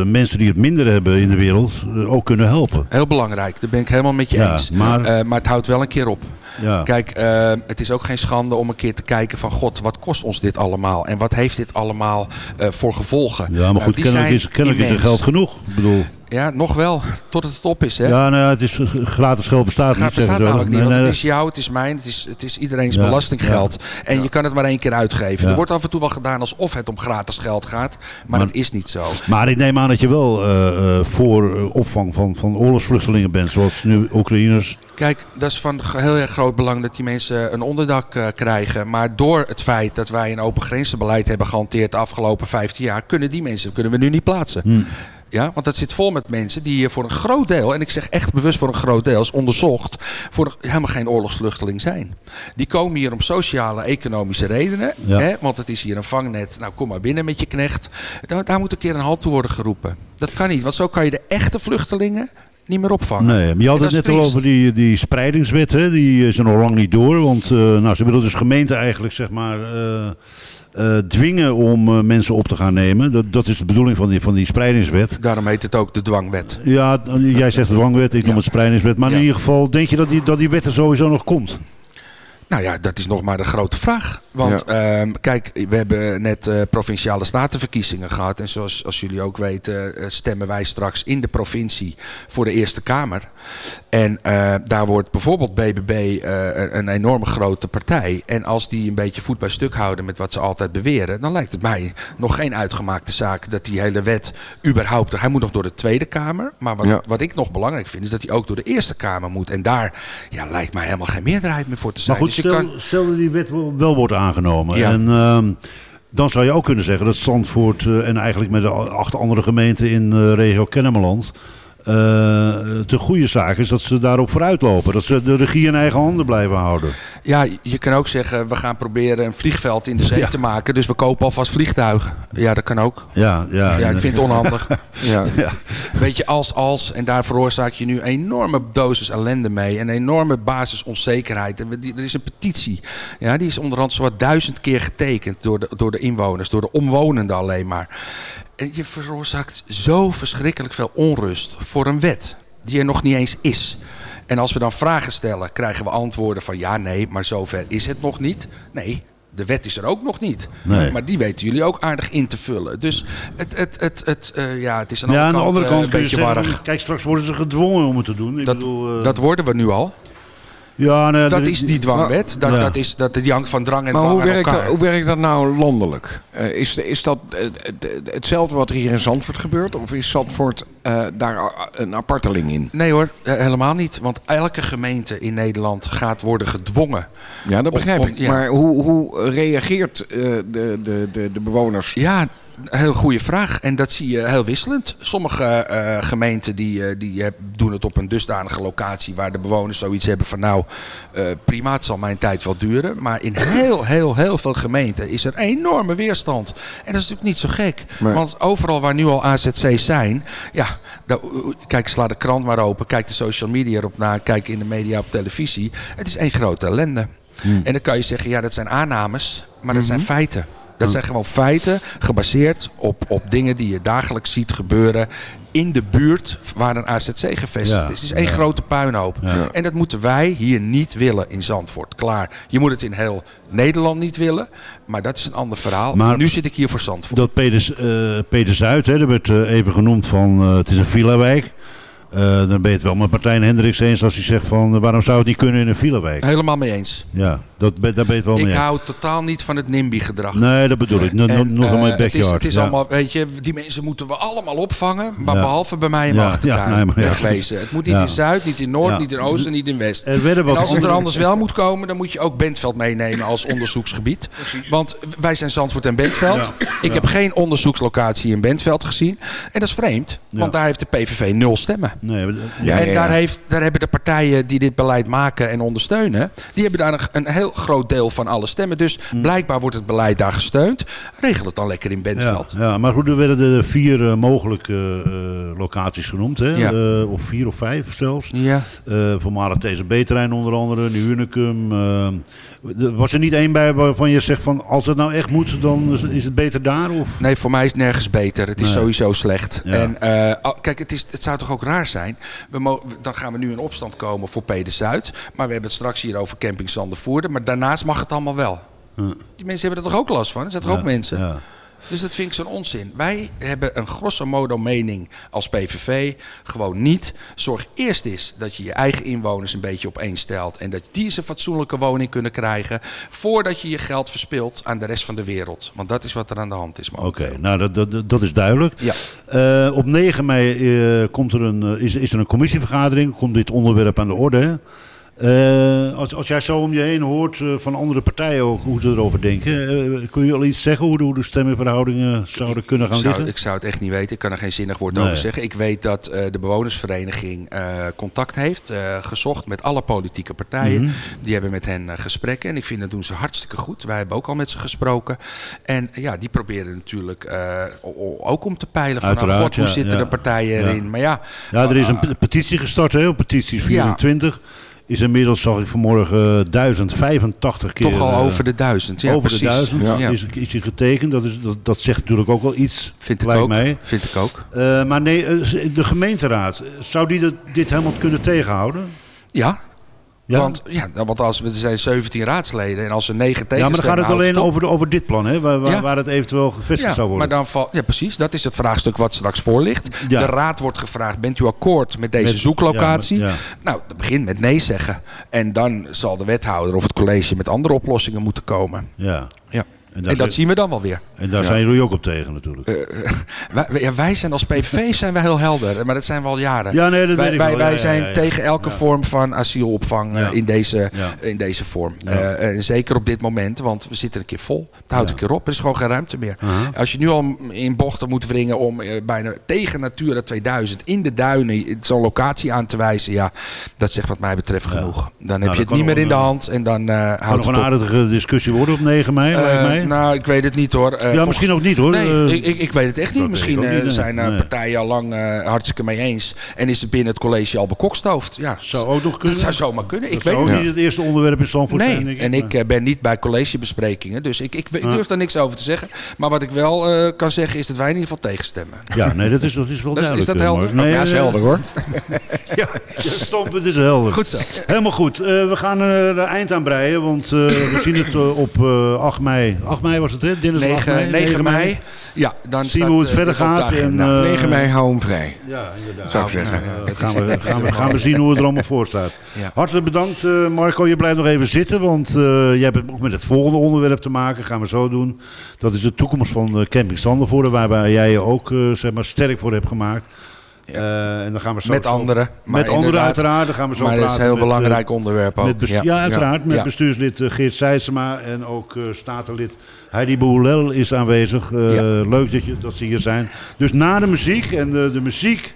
eh, mensen die het minder hebben in de wereld eh, ook kunnen helpen. Heel belangrijk, daar ben ik helemaal met je Ja, eens. maar- maar het houdt wel een keer op. Ja. Kijk, het is ook geen schande om een keer te kijken van... God, wat kost ons dit allemaal? En wat heeft dit allemaal voor gevolgen? Ja, maar Nou, goed, die kennelijk zijn is, kennelijk is er geld genoeg. Ik bedoel, Ja, nog wel. Tot het op is, hè? ja, nou ja, het is gratis geld bestaat Het niet. bestaat zeggen ze. namelijk niet, want het is jou, het is mijn, het is, het is iedereen's Ja, belastinggeld. En je kan het maar één keer uitgeven. Er wordt af en toe wel gedaan alsof het om gratis geld gaat, maar, Maar- dat is niet zo. Maar ik neem aan dat je wel eh, eh, voor eh, opvang van, van oorlogsvluchtelingen bent, zoals nu Oekraïners. Kijk, dat is van heel erg groot belang dat die mensen een onderdak krijgen. Maar door het feit dat wij een open grenzenbeleid hebben gehanteerd de afgelopen 15 jaar, kunnen die mensen kunnen we nu niet plaatsen. Hm. Ja, want dat zit vol met mensen die hier voor een groot deel, en ik zeg echt bewust voor een groot deel, is onderzocht, voor een- helemaal geen oorlogsvluchteling zijn. Die komen hier om sociale, economische redenen. Ja. Hè, want het is hier een vangnet. Nou, kom maar binnen met je knecht. Daar, daar moet een keer een halt toe worden geroepen. Dat kan niet, want zo kan je de echte vluchtelingen niet meer opvangen. Nee, maar je had het net al over die, die spreidingswet. Hè? Die is er nog lang niet door. Want eh, nou, ze willen dus gemeenten eigenlijk zeg maar, eh, eh, dwingen om eh, mensen op te gaan nemen. Dat, dat is de bedoeling van die, van die spreidingswet. Daarom heet het ook de dwangwet. Ja, jij zegt de dwangwet, ik noem Ja. het spreidingswet. Maar in ieder geval, denk je dat die, dat die wet er sowieso nog komt? Nou ja, dat is nog maar de grote vraag. Want ehm, kijk, we hebben net eh, provinciale statenverkiezingen gehad. En zoals als jullie ook weten, eh, stemmen wij straks in de provincie voor de Eerste Kamer. En eh, daar wordt bijvoorbeeld BBB eh, een- enorme grote partij. En als die een beetje voet bij stuk houden met wat ze altijd beweren, dan lijkt het mij nog geen uitgemaakte zaak dat die hele wet überhaupt. Hij moet nog door de Tweede Kamer. Maar wat, Ja. wat ik nog belangrijk vind, is dat hij ook door de Eerste Kamer moet. En daar ja, lijkt mij helemaal geen meerderheid meer voor te zijn. Maar goed, Dus je stel, kan- stel dat die wet wel, wel wordt aangenomen. Ja. En ehm, dan zou je ook kunnen zeggen dat Zandvoort eh, en eigenlijk met de acht andere gemeenten in de regio Kennemerland... eh, de goede zaak is dat ze daarop vooruitlopen. Dat ze de regie in eigen handen blijven houden. Ja, je kan ook zeggen, we gaan proberen een vliegveld in de zee Ja. te maken. Dus we kopen alvast vliegtuigen. Ja, dat kan ook. Ja, ja, Ja, ik vind het onhandig. Ja. Weet je, als, als, en daar veroorzaak je nu een enorme dosis ellende mee. Een enorme basisonzekerheid. Er is een petitie. Ja, die is onderhand zowat duizend keer getekend door de, door de inwoners, door de omwonenden alleen maar. En je veroorzaakt zo verschrikkelijk veel onrust voor een wet die er nog niet eens is. En als we dan vragen stellen, krijgen we antwoorden van ja, nee, maar zover is het nog niet. Nee, de wet is er ook nog niet. Nee. Maar die weten jullie ook aardig in te vullen. Dus het, het, het, het, eh, ja, het is aan de Ja, aan de andere eh, kant een kun je beetje warrig. kijk, straks worden ze gedwongen om het te doen. Ik Dat, bedoel, eh, dat worden we nu al. Ja, nou, Dat is die dwangwet. Dat, Ja. dat is, dat, die hangt van drang en Maar dwang hoe aan werkt, elkaar. dat, hoe werkt dat nou landelijk? Eh, is, is dat eh, eh, hetzelfde wat er hier in Zandvoort gebeurt? Of is Zandvoort eh, daar een aparteling in? Nee hoor, helemaal niet. Want elke gemeente in Nederland gaat worden gedwongen. Ja, dat begrijp om- ik. ja. Maar hoe, hoe reageert eh, de, de, de, de bewoners? Ja, heel goede vraag. En dat zie je heel wisselend. Sommige eh, gemeenten die, eh, die doen het op een dusdanige locatie waar de bewoners zoiets hebben van nou eh, prima, het zal mijn tijd wel duren. Maar in heel, heel, heel veel gemeenten is er enorme weerstand. En dat is natuurlijk niet zo gek. Nee. Want overal waar nu al AZC's zijn, ja, kijk, sla de krant maar open, kijk de social media erop na, kijk in de media op televisie. Het is één grote ellende. En dan kan je zeggen, ja, dat zijn aannames, maar dat zijn feiten. Dat zijn gewoon feiten gebaseerd op, op dingen die je dagelijks ziet gebeuren in de buurt waar een AZC gevestigd Ja, is. Het is één ja. grote puinhoop. Ja. En dat moeten wij hier niet willen in Zandvoort. Klaar. Je moet het in heel Nederland niet willen, maar dat is een ander verhaal. Maar- nu zit ik hier voor Zandvoort. Dat Peter, eh Peter Zuid, hè, dat werd eh, even genoemd van, eh, het is een villa-wijk. Eh, dan ben je het wel met Martijn Hendricks eens als hij zegt van... waarom zou het niet kunnen in een filewijk? Helemaal mee eens. Ja, dat, daar ben je het wel Ik mee eens. hou totaal niet van het NIMBY-gedrag. Nee, dat bedoel ik. Nog in eh, mijn het is, backyard. het is ja. allemaal, weet je, die mensen moeten we allemaal opvangen, maar Ja. behalve bij mij in Ja, mijn achtertuin ja, nee, maar ja, wegwezen. Het moet niet in Zuid, niet in Noord, niet in Oost en niet in West. Er en als het er anders wel moet komen, dan moet je ook Bentveld meenemen als onderzoeksgebied. Want wij zijn Zandvoort en Bentveld. Ik heb geen onderzoekslocatie in Bentveld gezien. En dat is vreemd, want daar heeft de PVV nul stemmen. Nee, maar- Ja, en ja, Daar, heeft, daar hebben de partijen die dit beleid maken en ondersteunen, die hebben daar een, een heel groot deel van alle stemmen. Dus Hm. blijkbaar wordt het beleid daar gesteund. Regel het dan lekker in Bentveld. ja, maar goed, er werden er vier eh, mogelijke eh, locaties genoemd. Hè? Ja. Eh, of vier of vijf zelfs. Ja. Eh voormalig TZB-terrein onder andere, Nieuw Unicum. Was er niet één bij waarvan je zegt van als het nou echt moet, dan is- het beter daar? Of? Nee, voor mij is het nergens beter. Het is Nee. sowieso slecht. Ja. En eh, oh, kijk, het, is, het zou toch ook raar zijn. We dan gaan we nu in opstand komen voor Pede Zuid. Maar we hebben het straks hier over camping Zandervoerder. Maar daarnaast mag het allemaal wel. Die mensen hebben er toch ook last van? Er zijn toch ook mensen? ja. Dus dat vind ik zo'n onzin. Wij hebben een grosso modo mening als PVV. Gewoon niet. Zorg eerst eens dat je je eigen inwoners een beetje op één stelt. En dat die eens een fatsoenlijke woning kunnen krijgen. Voordat je je geld verspilt aan de rest van de wereld. Want dat is wat er aan de hand is. Oké, nou dat, dat, dat is duidelijk. Ja. Eh, op 9 mei eh, komt er een, eh, is, is er een commissievergadering, komt dit onderwerp aan de orde. Eh, als, als jij zo om je heen hoort eh, van andere partijen ook hoe ze erover denken, eh, kun je al iets zeggen hoe de, hoe de stemmenverhoudingen zouden kunnen gaan zou, liggen? ik zou het echt niet weten. Ik kan er geen zinnig woord Nee. over zeggen. Ik weet dat de bewonersvereniging contact heeft gezocht met alle politieke partijen. Mhm. Die hebben met hen gesprekken. En ik vind dat doen ze hartstikke goed. Wij hebben ook al met ze gesproken. En ja, die proberen natuurlijk ook om te peilen van... God, hoe ja, zitten ja. de partijen Ja. erin? Maar ja, Ja, er is een pe- petitie gestart, hè, op petitie 24. Is inmiddels, zag ik vanmorgen, eh, 1085 keer. toch al eh, over de duizend. Ja, over precies. de duizend Ja. is, is die getekend. Dat, is, dat, dat zegt natuurlijk ook wel iets, Vind ik ook. mij. Vind ik ook. Eh, maar nee, eh, de gemeenteraad, eh, zou die dit helemaal kunnen tegenhouden? Ja. Ja? Want, ja, want als we zijn 17 raadsleden en als er 9 tegen ja, maar dan gaat het alleen over, de, over dit plan, hè, waar, waar, Ja. waar het eventueel gevestigd Ja, zou worden. maar dan val, ja, precies. Dat is het vraagstuk wat straks voor ligt. De raad wordt gevraagd, bent u akkoord met deze Met- zoeklocatie? maar- Nou, dat begint met nee zeggen. En dan zal de wethouder of het college met andere oplossingen moeten komen. ja. Ja. En, dat zien we dan wel weer. en daar zijn jullie ook op tegen natuurlijk. Wij, wij- ja, wij zijn als PVV zijn wij heel helder, maar dat zijn we al jaren. Ja, nee, dat wij weet ik wij, wel. wij Ja, ja, zijn ja, ja. tegen elke Ja. vorm van asielopvang eh, in, deze, Ja. in deze vorm. Ja. Eh, en zeker op dit moment, want we zitten een keer vol. Het houdt Ja. een keer op, er is gewoon geen ruimte meer. Als je nu al in bochten moet wringen om eh, bijna tegen Natura 2000 in de duinen zo'n locatie aan te wijzen, ja, dat zegt wat mij betreft genoeg. Dan heb dat je het niet meer nog in de een- hand en dan eh houdt nog het een op. aardige discussie worden op 9 mei, nou, ik weet het niet hoor. Eh, ja, volgens- misschien ook niet hoor. Nee, Eh, ik, ik, ik weet het echt niet. dat Misschien eh, niet, nee. zijn Nee. partijen al lang eh, hartstikke mee eens. En is het binnen het college al bekokstoofd. Ja, Zou ook nog kunnen. Dat zou zomaar kunnen. dat ik weet zou ook niet. het eerste onderwerp in Zandvoort zijn, Nee, denk en ik ben niet bij collegebesprekingen. Dus ik, ik, ik Ah. durf daar niks over te zeggen. Maar wat ik wel eh, kan zeggen is dat wij in ieder geval tegenstemmen. Ja, nee, dat is, dat is wel Dus is duidelijk. dat helder? Nee, ja, is helder hoor. Ja, standpunt is helder. Goed zo. Helemaal goed. Eh, we gaan er eind aan breien, want eh, we zien het op eh, 8 mei. 8 mei was het, hè? Dinsdag 8 9, mei. 9 mei. Ja, dan Zien we hoe het eh, verder gaat. En, agenda. eh, 9 mei, hou hem vrij. Ja, inderdaad. Zou ik zeggen. Eh, gaan, we, gaan, we, gaan we zien hoe het er allemaal voor staat. Ja. Hartelijk bedankt eh, Marco, je blijft nog even zitten, want jij hebt ook met het volgende onderwerp te maken. Gaan we zo doen. Dat is de toekomst van Camping Zandervoorde, waarbij jij je ook zeg maar, sterk voor hebt gemaakt. Eh, en dan gaan we zo Met anderen. Met anderen uiteraard. Dan gaan we zo Maar dat is een heel met, eh, belangrijk onderwerp ook. met ja, ja. uiteraard. Met Ja. bestuurslid eh, Geert Sijsema en ook statenlid Heidi Boulel is aanwezig. Leuk dat, je, dat ze hier zijn. Dus na de muziek en de, de muziek...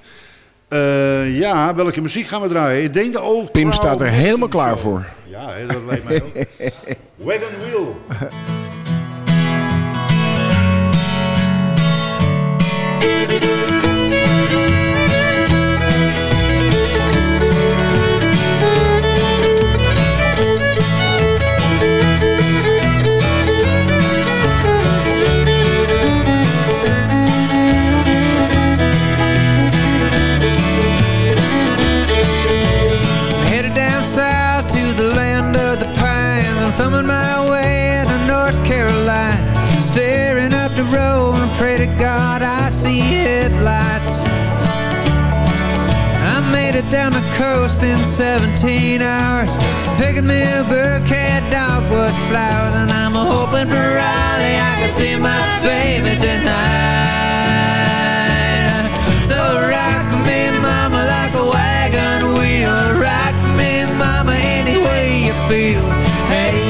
ja, welke muziek gaan we draaien? Ik denk de Old Pim staat er helemaal klaar voor. Ja, dat lijkt mij ook. Wagon Wheel. I'm down the coast in 17 hours. Picking me a bouquet of dogwood flowers, and I'm hoping for Raleigh I can see my baby tonight. So rock me, mama, like a wagon wheel. Rock me, mama, any way you feel. Hey,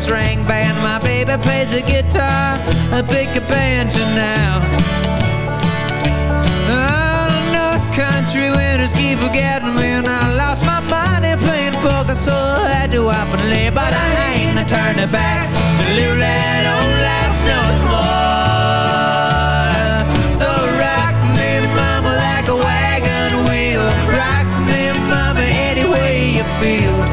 string band. My baby plays the guitar, I pick a banjo now. Oh, North Country winters keep forgetting me, and I lost my money playing poker, so I had to up and lay. But I ain't turning back to live old life no more. So rock me, mama, like a wagon wheel. Rock me, mama, any way you feel.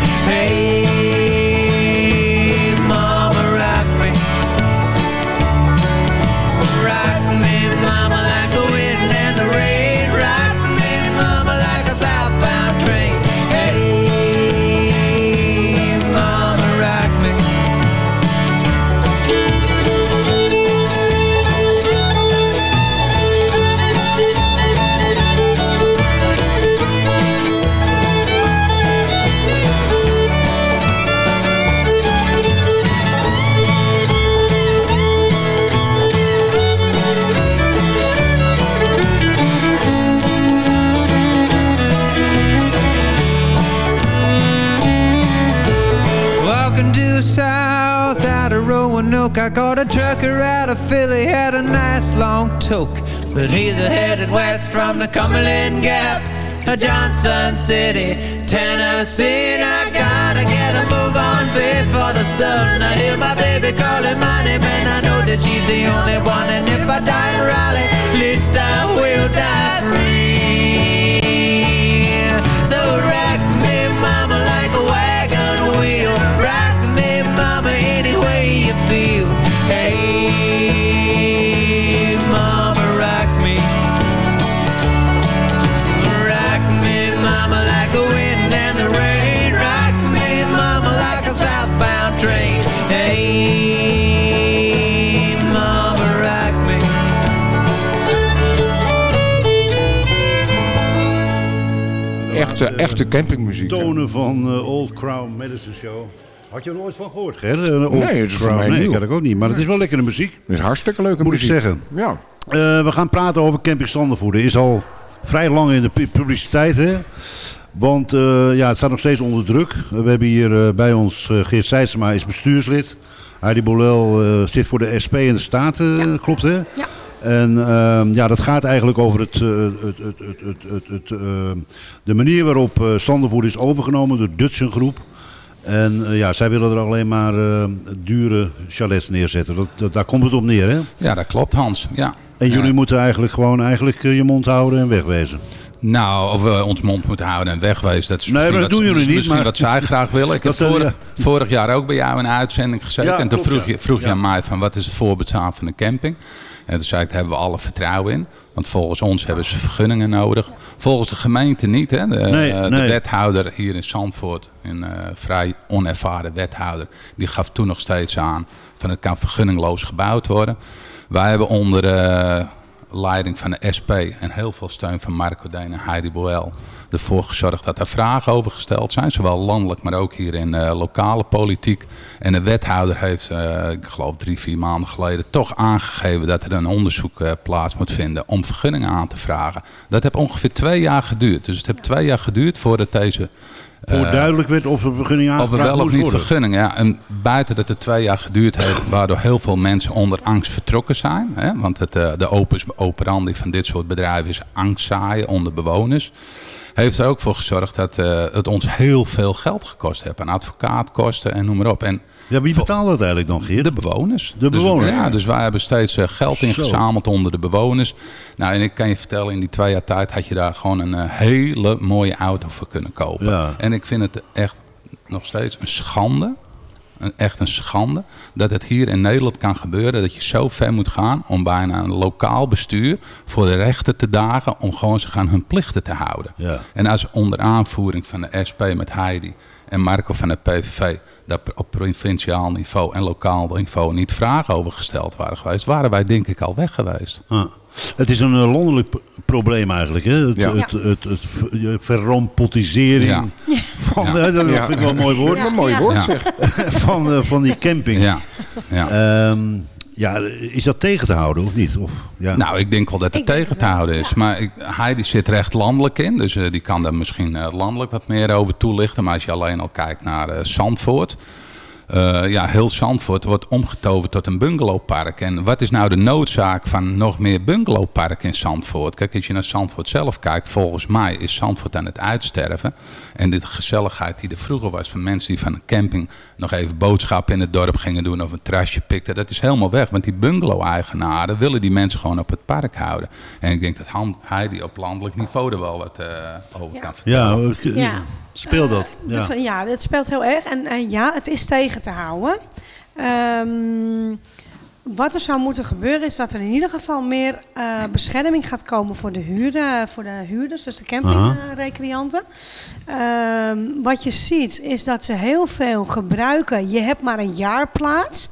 Trucker out of Philly, had a nice long toke. But he's headed west from the Cumberland Gap to Johnson City, Tennessee. And I gotta get a move on before the sun. I hear my baby calling my name, and I know that she's the only one. And if I die in Raleigh, at least I will die free. So rock me, mama, like a wagon wheel. Rock me, mama, any Echte, echte campingmuziek. Tonen van eh, Old Crown Medicine Show. Had je er nooit van gehoord, Ger? Eh, Old Nee, het is voor Crown. mij Nee, nieuw. ik ik ook niet. Maar het is wel lekkere muziek. Het is hartstikke leuke Moet ik muziek. zeggen. Ja. Eh, we gaan praten over Camping Standervoerder. Is al vrij lang in de pu- publiciteit, hè? Want eh, ja, het staat nog steeds onder druk. we hebben hier eh, bij ons eh, Geert Seidsema is bestuurslid. Heidi Bolel eh, zit voor de SP in de Staten, klopt hè? Ja. En ehm, ja, dat gaat eigenlijk over het, eh, het, het, het, het, het, het, eh, de manier waarop uh, is overgenomen door Dutchen Groep. En eh, ja, zij willen er alleen maar eh, dure chalets neerzetten. Dat, dat- daar komt het op neer, hè? Ja, dat klopt Hans. Ja. En jullie moeten eigenlijk gewoon eigenlijk je mond houden en wegwezen. Nou, of we ons mond moeten houden en wegwezen. Dat is Nee, dat doen jullie niet, Misschien maar- wat zij graag willen. Ik heb Dat, eh, vorig, ja. vorig jaar ook bij jou in een uitzending gezeten. Ja, en toen vroeg, ja. je, vroeg je aan mij van wat is het voorbestaan van een camping. En toen zei ik, daar hebben we alle vertrouwen in. Want volgens ons hebben ze vergunningen nodig. Volgens de gemeente niet. Hè? De, Nee, eh, de nee. wethouder hier in Zandvoort, een eh, vrij onervaren wethouder, die gaf toen nog steeds aan van het kan vergunningloos gebouwd worden. Wij hebben onder eh, leiding van de SP en heel veel steun van Marco Deen en Heidi Boel ervoor gezorgd dat er vragen over gesteld zijn. Zowel landelijk, maar ook hier in eh, lokale politiek. En de wethouder heeft, eh, ik geloof drie, vier maanden geleden, toch aangegeven dat er een onderzoek eh, plaats moet vinden om vergunningen aan te vragen. Dat heeft ongeveer twee jaar geduurd. Dus het heeft twee jaar geduurd voordat deze... Voor eh, duidelijk werd of er vergunning of er aangevraagd wel of niet worden. vergunning. Ja. En buiten dat het twee jaar geduurd heeft, waardoor heel veel mensen onder angst vertrokken zijn. Hè? Want het, eh, de opus operandi van dit soort bedrijven is angst zaaien onder bewoners. heeft er ook voor gezorgd dat eh, het ons heel veel geld gekost heeft. Aan advocaatkosten en noem maar op. En Ja, wie betaalt dat eigenlijk dan, Geert? de bewoners. De Dus- bewoners? ja, dus wij hebben steeds eh, geld ingezameld onder de bewoners. Nou, en ik kan je vertellen, in die twee jaar tijd had je daar gewoon een eh, hele mooie auto voor kunnen kopen. Ja. En ik vind het echt nog steeds een schande. Een, echt een schande dat het hier in Nederland kan gebeuren. Dat je zo ver moet gaan om bijna een lokaal bestuur voor de rechter te dagen. Om gewoon zich aan hun plichten te houden. Ja. En als onder aanvoering van de SP met Heidi en Marco van de PVV daar op provinciaal niveau en lokaal niveau niet vragen over gesteld waren geweest, waren wij denk ik al weg geweest. Ah. Het is een eh, landelijk probleem eigenlijk. Hè? Het, Ja. het, het, verrompotisering Ja. van, dat Ja. vind ik wel een mooi woord, een mooi woord Ja. zeg. van, eh, van die camping. Ja. ja. Ja, is dat tegen te houden of niet? Of, ja. Nou, ik denk wel dat het Ik tegen het te houden is. ja. Maar ik, Heidi zit recht landelijk in. Dus eh, die kan daar misschien eh, landelijk wat meer over toelichten. Maar als je alleen al kijkt naar eh, Zandvoort. Eh, ja, heel Zandvoort wordt omgetoverd tot een bungalowpark. En wat is nou de noodzaak van nog meer bungalowparken in Zandvoort? Kijk, als je naar Zandvoort zelf kijkt, volgens mij is Zandvoort aan het uitsterven. En de gezelligheid die er vroeger was van mensen die van een camping nog even boodschappen in het dorp gingen doen of een trasje pikten, dat is helemaal weg. Want die bungalow-eigenaren willen die mensen gewoon op het park houden. En ik denk dat Heidi op landelijk niveau er wel wat eh, over Ja. kan vertellen. Ja. Speel dat. Eh, Ja. de- ja, het speelt heel erg. En ja, het is tegen te houden. Ehm, wat er zou moeten gebeuren is dat er in ieder geval meer eh, bescherming gaat komen voor de, voor de huurders, dus de campingrecreanten. Ehm, wat je ziet is dat ze heel veel gebruiken. Je hebt maar een jaarplaats.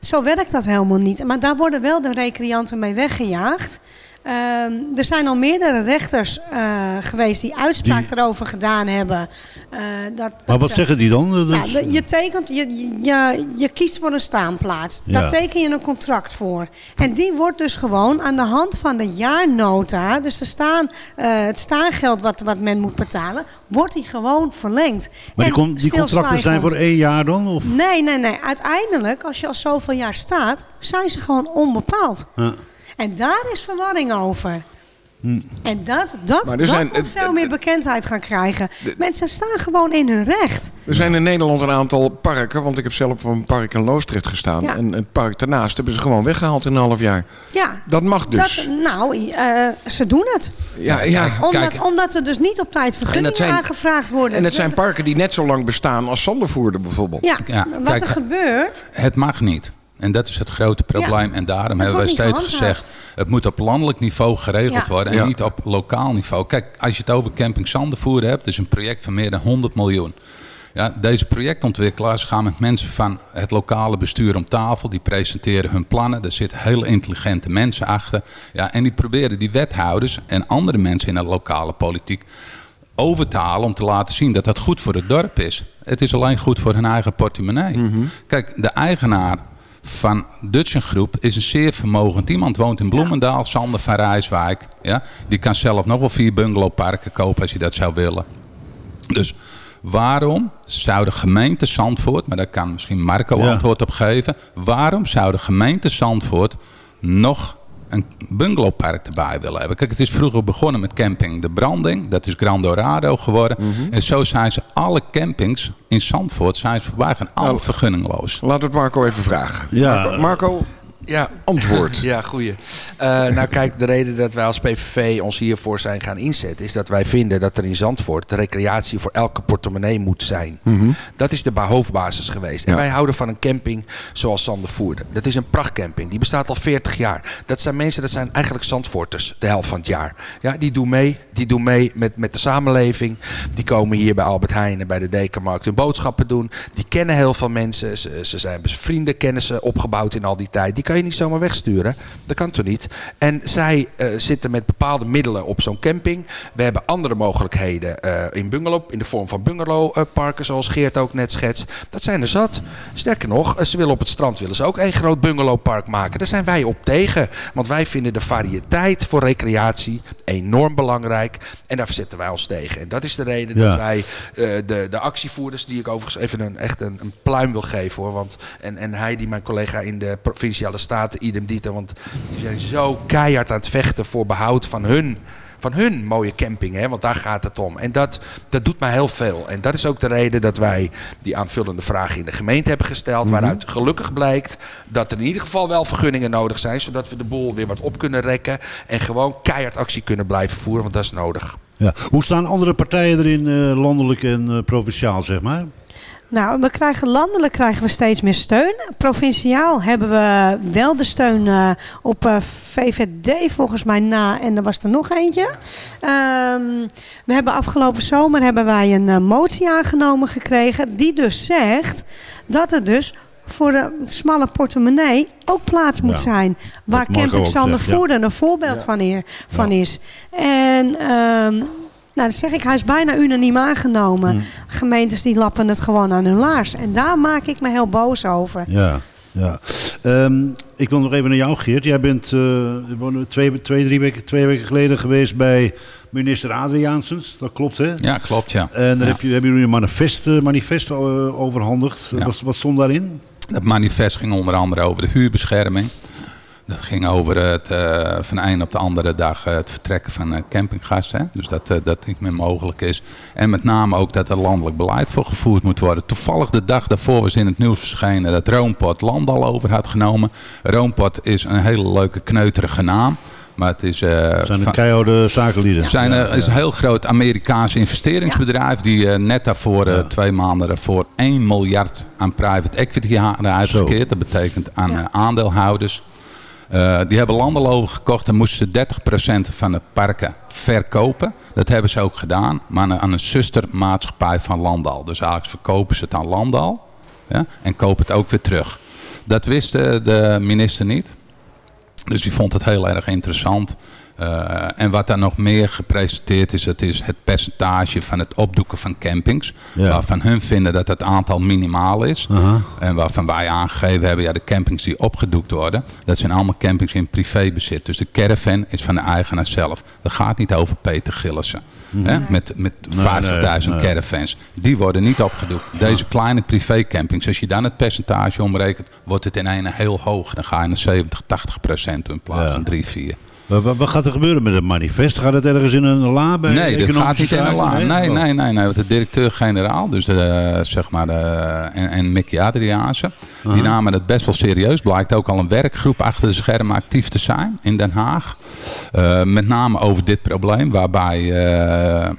Zo werkt dat helemaal niet. Maar daar worden wel de recreanten mee weggejaagd. Ehm, er zijn al meerdere rechters eh, geweest die uitspraak Die- erover gedaan hebben. eh, dat, Maar dat wat ze- zeggen die dan? Dat ja, je tekent, je, je- kiest voor een staanplaats. Ja. Daar teken je een contract voor. En die wordt dus gewoon aan de hand van de jaarnota, dus de staan, eh, het staangeld wat, wat men moet betalen, wordt die gewoon verlengd. maar die, En con- die contracten zijn voor één jaar dan? Of? Nee, nee, nee. Uiteindelijk, als je al zoveel jaar staat, zijn ze gewoon onbepaald. Ja. En daar is verwarring over. En dat, dat, dat zijn- moet het- veel meer bekendheid gaan krijgen. Mensen staan gewoon in hun recht. Er zijn in Nederland een aantal parken, want ik heb zelf op een park in Loosdrecht gestaan. Ja. En het park daarnaast hebben ze gewoon weggehaald in een half jaar. Ja, Dat mag dus. Dat, nou, eh, ze doen het. ja, ja. Omdat, Kijk. omdat er dus niet op tijd vergunningen zijn- aangevraagd worden. En het zijn parken die net zo lang bestaan als Zandervoerder bijvoorbeeld. Ja, Ja, wat kijk, er gebeurt... Het mag niet. En dat is het grote probleem. En daarom hebben wij steeds gezegd... het moet op landelijk niveau geregeld Ja. worden... en Ja. niet op lokaal niveau. Kijk, als je het over camping Zandervoerder hebt... dat is een project van meer dan 100 miljoen. Ja, deze projectontwikkelaars gaan met mensen van het lokale bestuur om tafel. Die presenteren hun plannen. Daar zitten hele intelligente mensen achter. Ja, en die proberen die wethouders en andere mensen in de lokale politiek over te halen om te laten zien dat dat goed voor het dorp is. Het is alleen goed voor hun eigen portemonnee. Kijk, de eigenaar van Dutchen Groep is een zeer vermogend iemand. Woont in Bloemendaal, Sander van Rijswijk. Ja? Die kan zelf nog wel vier bungalowparken kopen als hij dat zou willen. Dus waarom zou de gemeente Zandvoort, maar daar kan misschien Marco Ja. antwoord op geven. Waarom zou de gemeente Zandvoort nog een bungalowpark erbij willen hebben? Kijk, het is vroeger begonnen met camping De Branding. Dat is Grand Dorado geworden. En zo zijn ze alle campings in Zandvoort zijn ze voorbij gaan. Alle Nou, vergunningloos. Laten we het Marco even vragen. Ja. Marco, Marco, Ja, antwoord. Ja, goeie. Eh, nou kijk, de reden dat wij als PVV ons hiervoor zijn gaan inzetten... is dat wij vinden dat er in Zandvoort de recreatie voor elke portemonnee moet zijn. Dat is de ba- hoofdbasis geweest. En wij houden van een camping zoals Zandervoerder. Dat is een prachtcamping. Die bestaat al 40 jaar. Dat zijn mensen, dat zijn eigenlijk Zandvoorters de helft van het jaar. Ja, die doen mee, die doen mee met, met de samenleving. Die komen hier bij Albert Heijn en bij de Dekenmarkt hun boodschappen doen. Die kennen heel veel mensen. Ze, ze zijn vrienden, kennissen opgebouwd in al die tijd. Die kan je niet zomaar wegsturen. Dat kan toch niet? En zij eh, zitten met bepaalde middelen op zo'n camping. We hebben andere mogelijkheden eh, in bungalow, in de vorm van bungalowparken, zoals Geert ook net schetst. Dat zijn er zat. Sterker nog, eh, ze willen op het strand willen ze ook één groot bungalowpark maken. Daar zijn wij op tegen. Want wij vinden de variëteit voor recreatie enorm belangrijk. En daar verzetten wij ons tegen. En dat is de reden Ja. dat wij eh, de, de actievoerders, die ik overigens even een, echt een, een pluim wil geven hoor. Want, en, en hij, die mijn collega in de provinciale staten, idem dito. Want die zijn zo keihard aan het vechten voor behoud van hun van hun mooie camping. Hè? Want daar gaat het om. En dat, dat doet mij heel veel. En dat is ook de reden dat wij die aanvullende vraag in de gemeente hebben gesteld. Waaruit gelukkig blijkt dat er in ieder geval wel vergunningen nodig zijn. Zodat we de boel weer wat op kunnen rekken. En gewoon keihard actie kunnen blijven voeren. Want dat is nodig. Ja. Hoe staan andere partijen erin, eh, landelijk en eh, provinciaal, zeg maar? Nou, we krijgen landelijk krijgen we steeds meer steun. Provinciaal hebben we wel de steun eh, op eh, VVD volgens mij na. En er was er nog eentje. Ehm, we hebben afgelopen zomer hebben wij een eh, motie aangenomen gekregen. Die dus zegt dat er dus voor de smalle portemonnee ook plaats moet Ja, zijn. Waar Camping Sander ja. Voerden een voorbeeld van, hier, van is. En ehm, nou, dan zeg ik, hij is bijna unaniem aangenomen. Hmm. Gemeentes die lappen het gewoon aan hun laars. En daar maak ik me heel boos over. Ja, ja. Ehm, ik wil nog even naar jou, Geert. Jij bent eh, twee, twee, drie weken, twee weken geleden geweest bij minister Adriaansens. Dat klopt, hè? Ja, klopt, ja. En daar Ja. heb je, hebben jullie een manifest, eh, manifest eh, overhandigd. Ja. Wat, wat stond daarin? Dat manifest ging onder andere over de huurbescherming. Dat ging over het eh, van de een op de andere dag eh, het vertrekken van eh, campinggasten. Hè? Dus dat, dat niet meer mogelijk is. En met name ook dat er landelijk beleid voor gevoerd moet worden. Toevallig de dag daarvoor was in het nieuws verschenen dat Roompot Landal over had genomen. Roompot is een hele leuke kneuterige naam. Maar het is... eh, Het zijn de van- keiharde zakenlieden. zijn Ja, is een heel groot Amerikaans investeringsbedrijf die net daarvoor twee maanden ervoor 1 miljard aan private equity hadden uitgekeerd. Dat betekent aan aandeelhouders. Eh, die hebben landen overgekocht en moesten ze 30% van de parken verkopen. Dat hebben ze ook gedaan, maar aan een, aan een zustermaatschappij van Landal. Dus eigenlijk verkopen ze het aan Landal ja, en kopen het ook weer terug. Dat wist eh, de minister niet. Dus die vond het heel erg interessant. Eh, en wat daar nog meer gepresenteerd is, het is het percentage van het opdoeken van campings. Ja. Waarvan hun vinden dat het aantal minimaal is. En waarvan wij aangegeven hebben, ja, de campings die opgedoekt worden, dat zijn allemaal campings in privébezit. Dus de caravan is van de eigenaar zelf. Dat gaat niet over Peter Gillissen. Hè, met met 50.000 nee, nee. caravans. Die worden niet opgedoekt. Deze kleine privécampings, als je dan het percentage omrekent, wordt het in een heel hoog. Dan ga je naar 70, 80 procent in plaats Ja. van 3, 4. Wat, gaat er gebeuren met het manifest? Gaat het ergens in een la bij Nee, dat gaat niet in een la. Nee, Oh. nee, nee, nee. Want de directeur-generaal, dus eh, zeg maar, eh, en, en Mickey Adriaanse, die namen het best wel serieus. Blijkt ook al een werkgroep achter de schermen actief te zijn in Den Haag. Eh, met name over dit probleem, waarbij eh,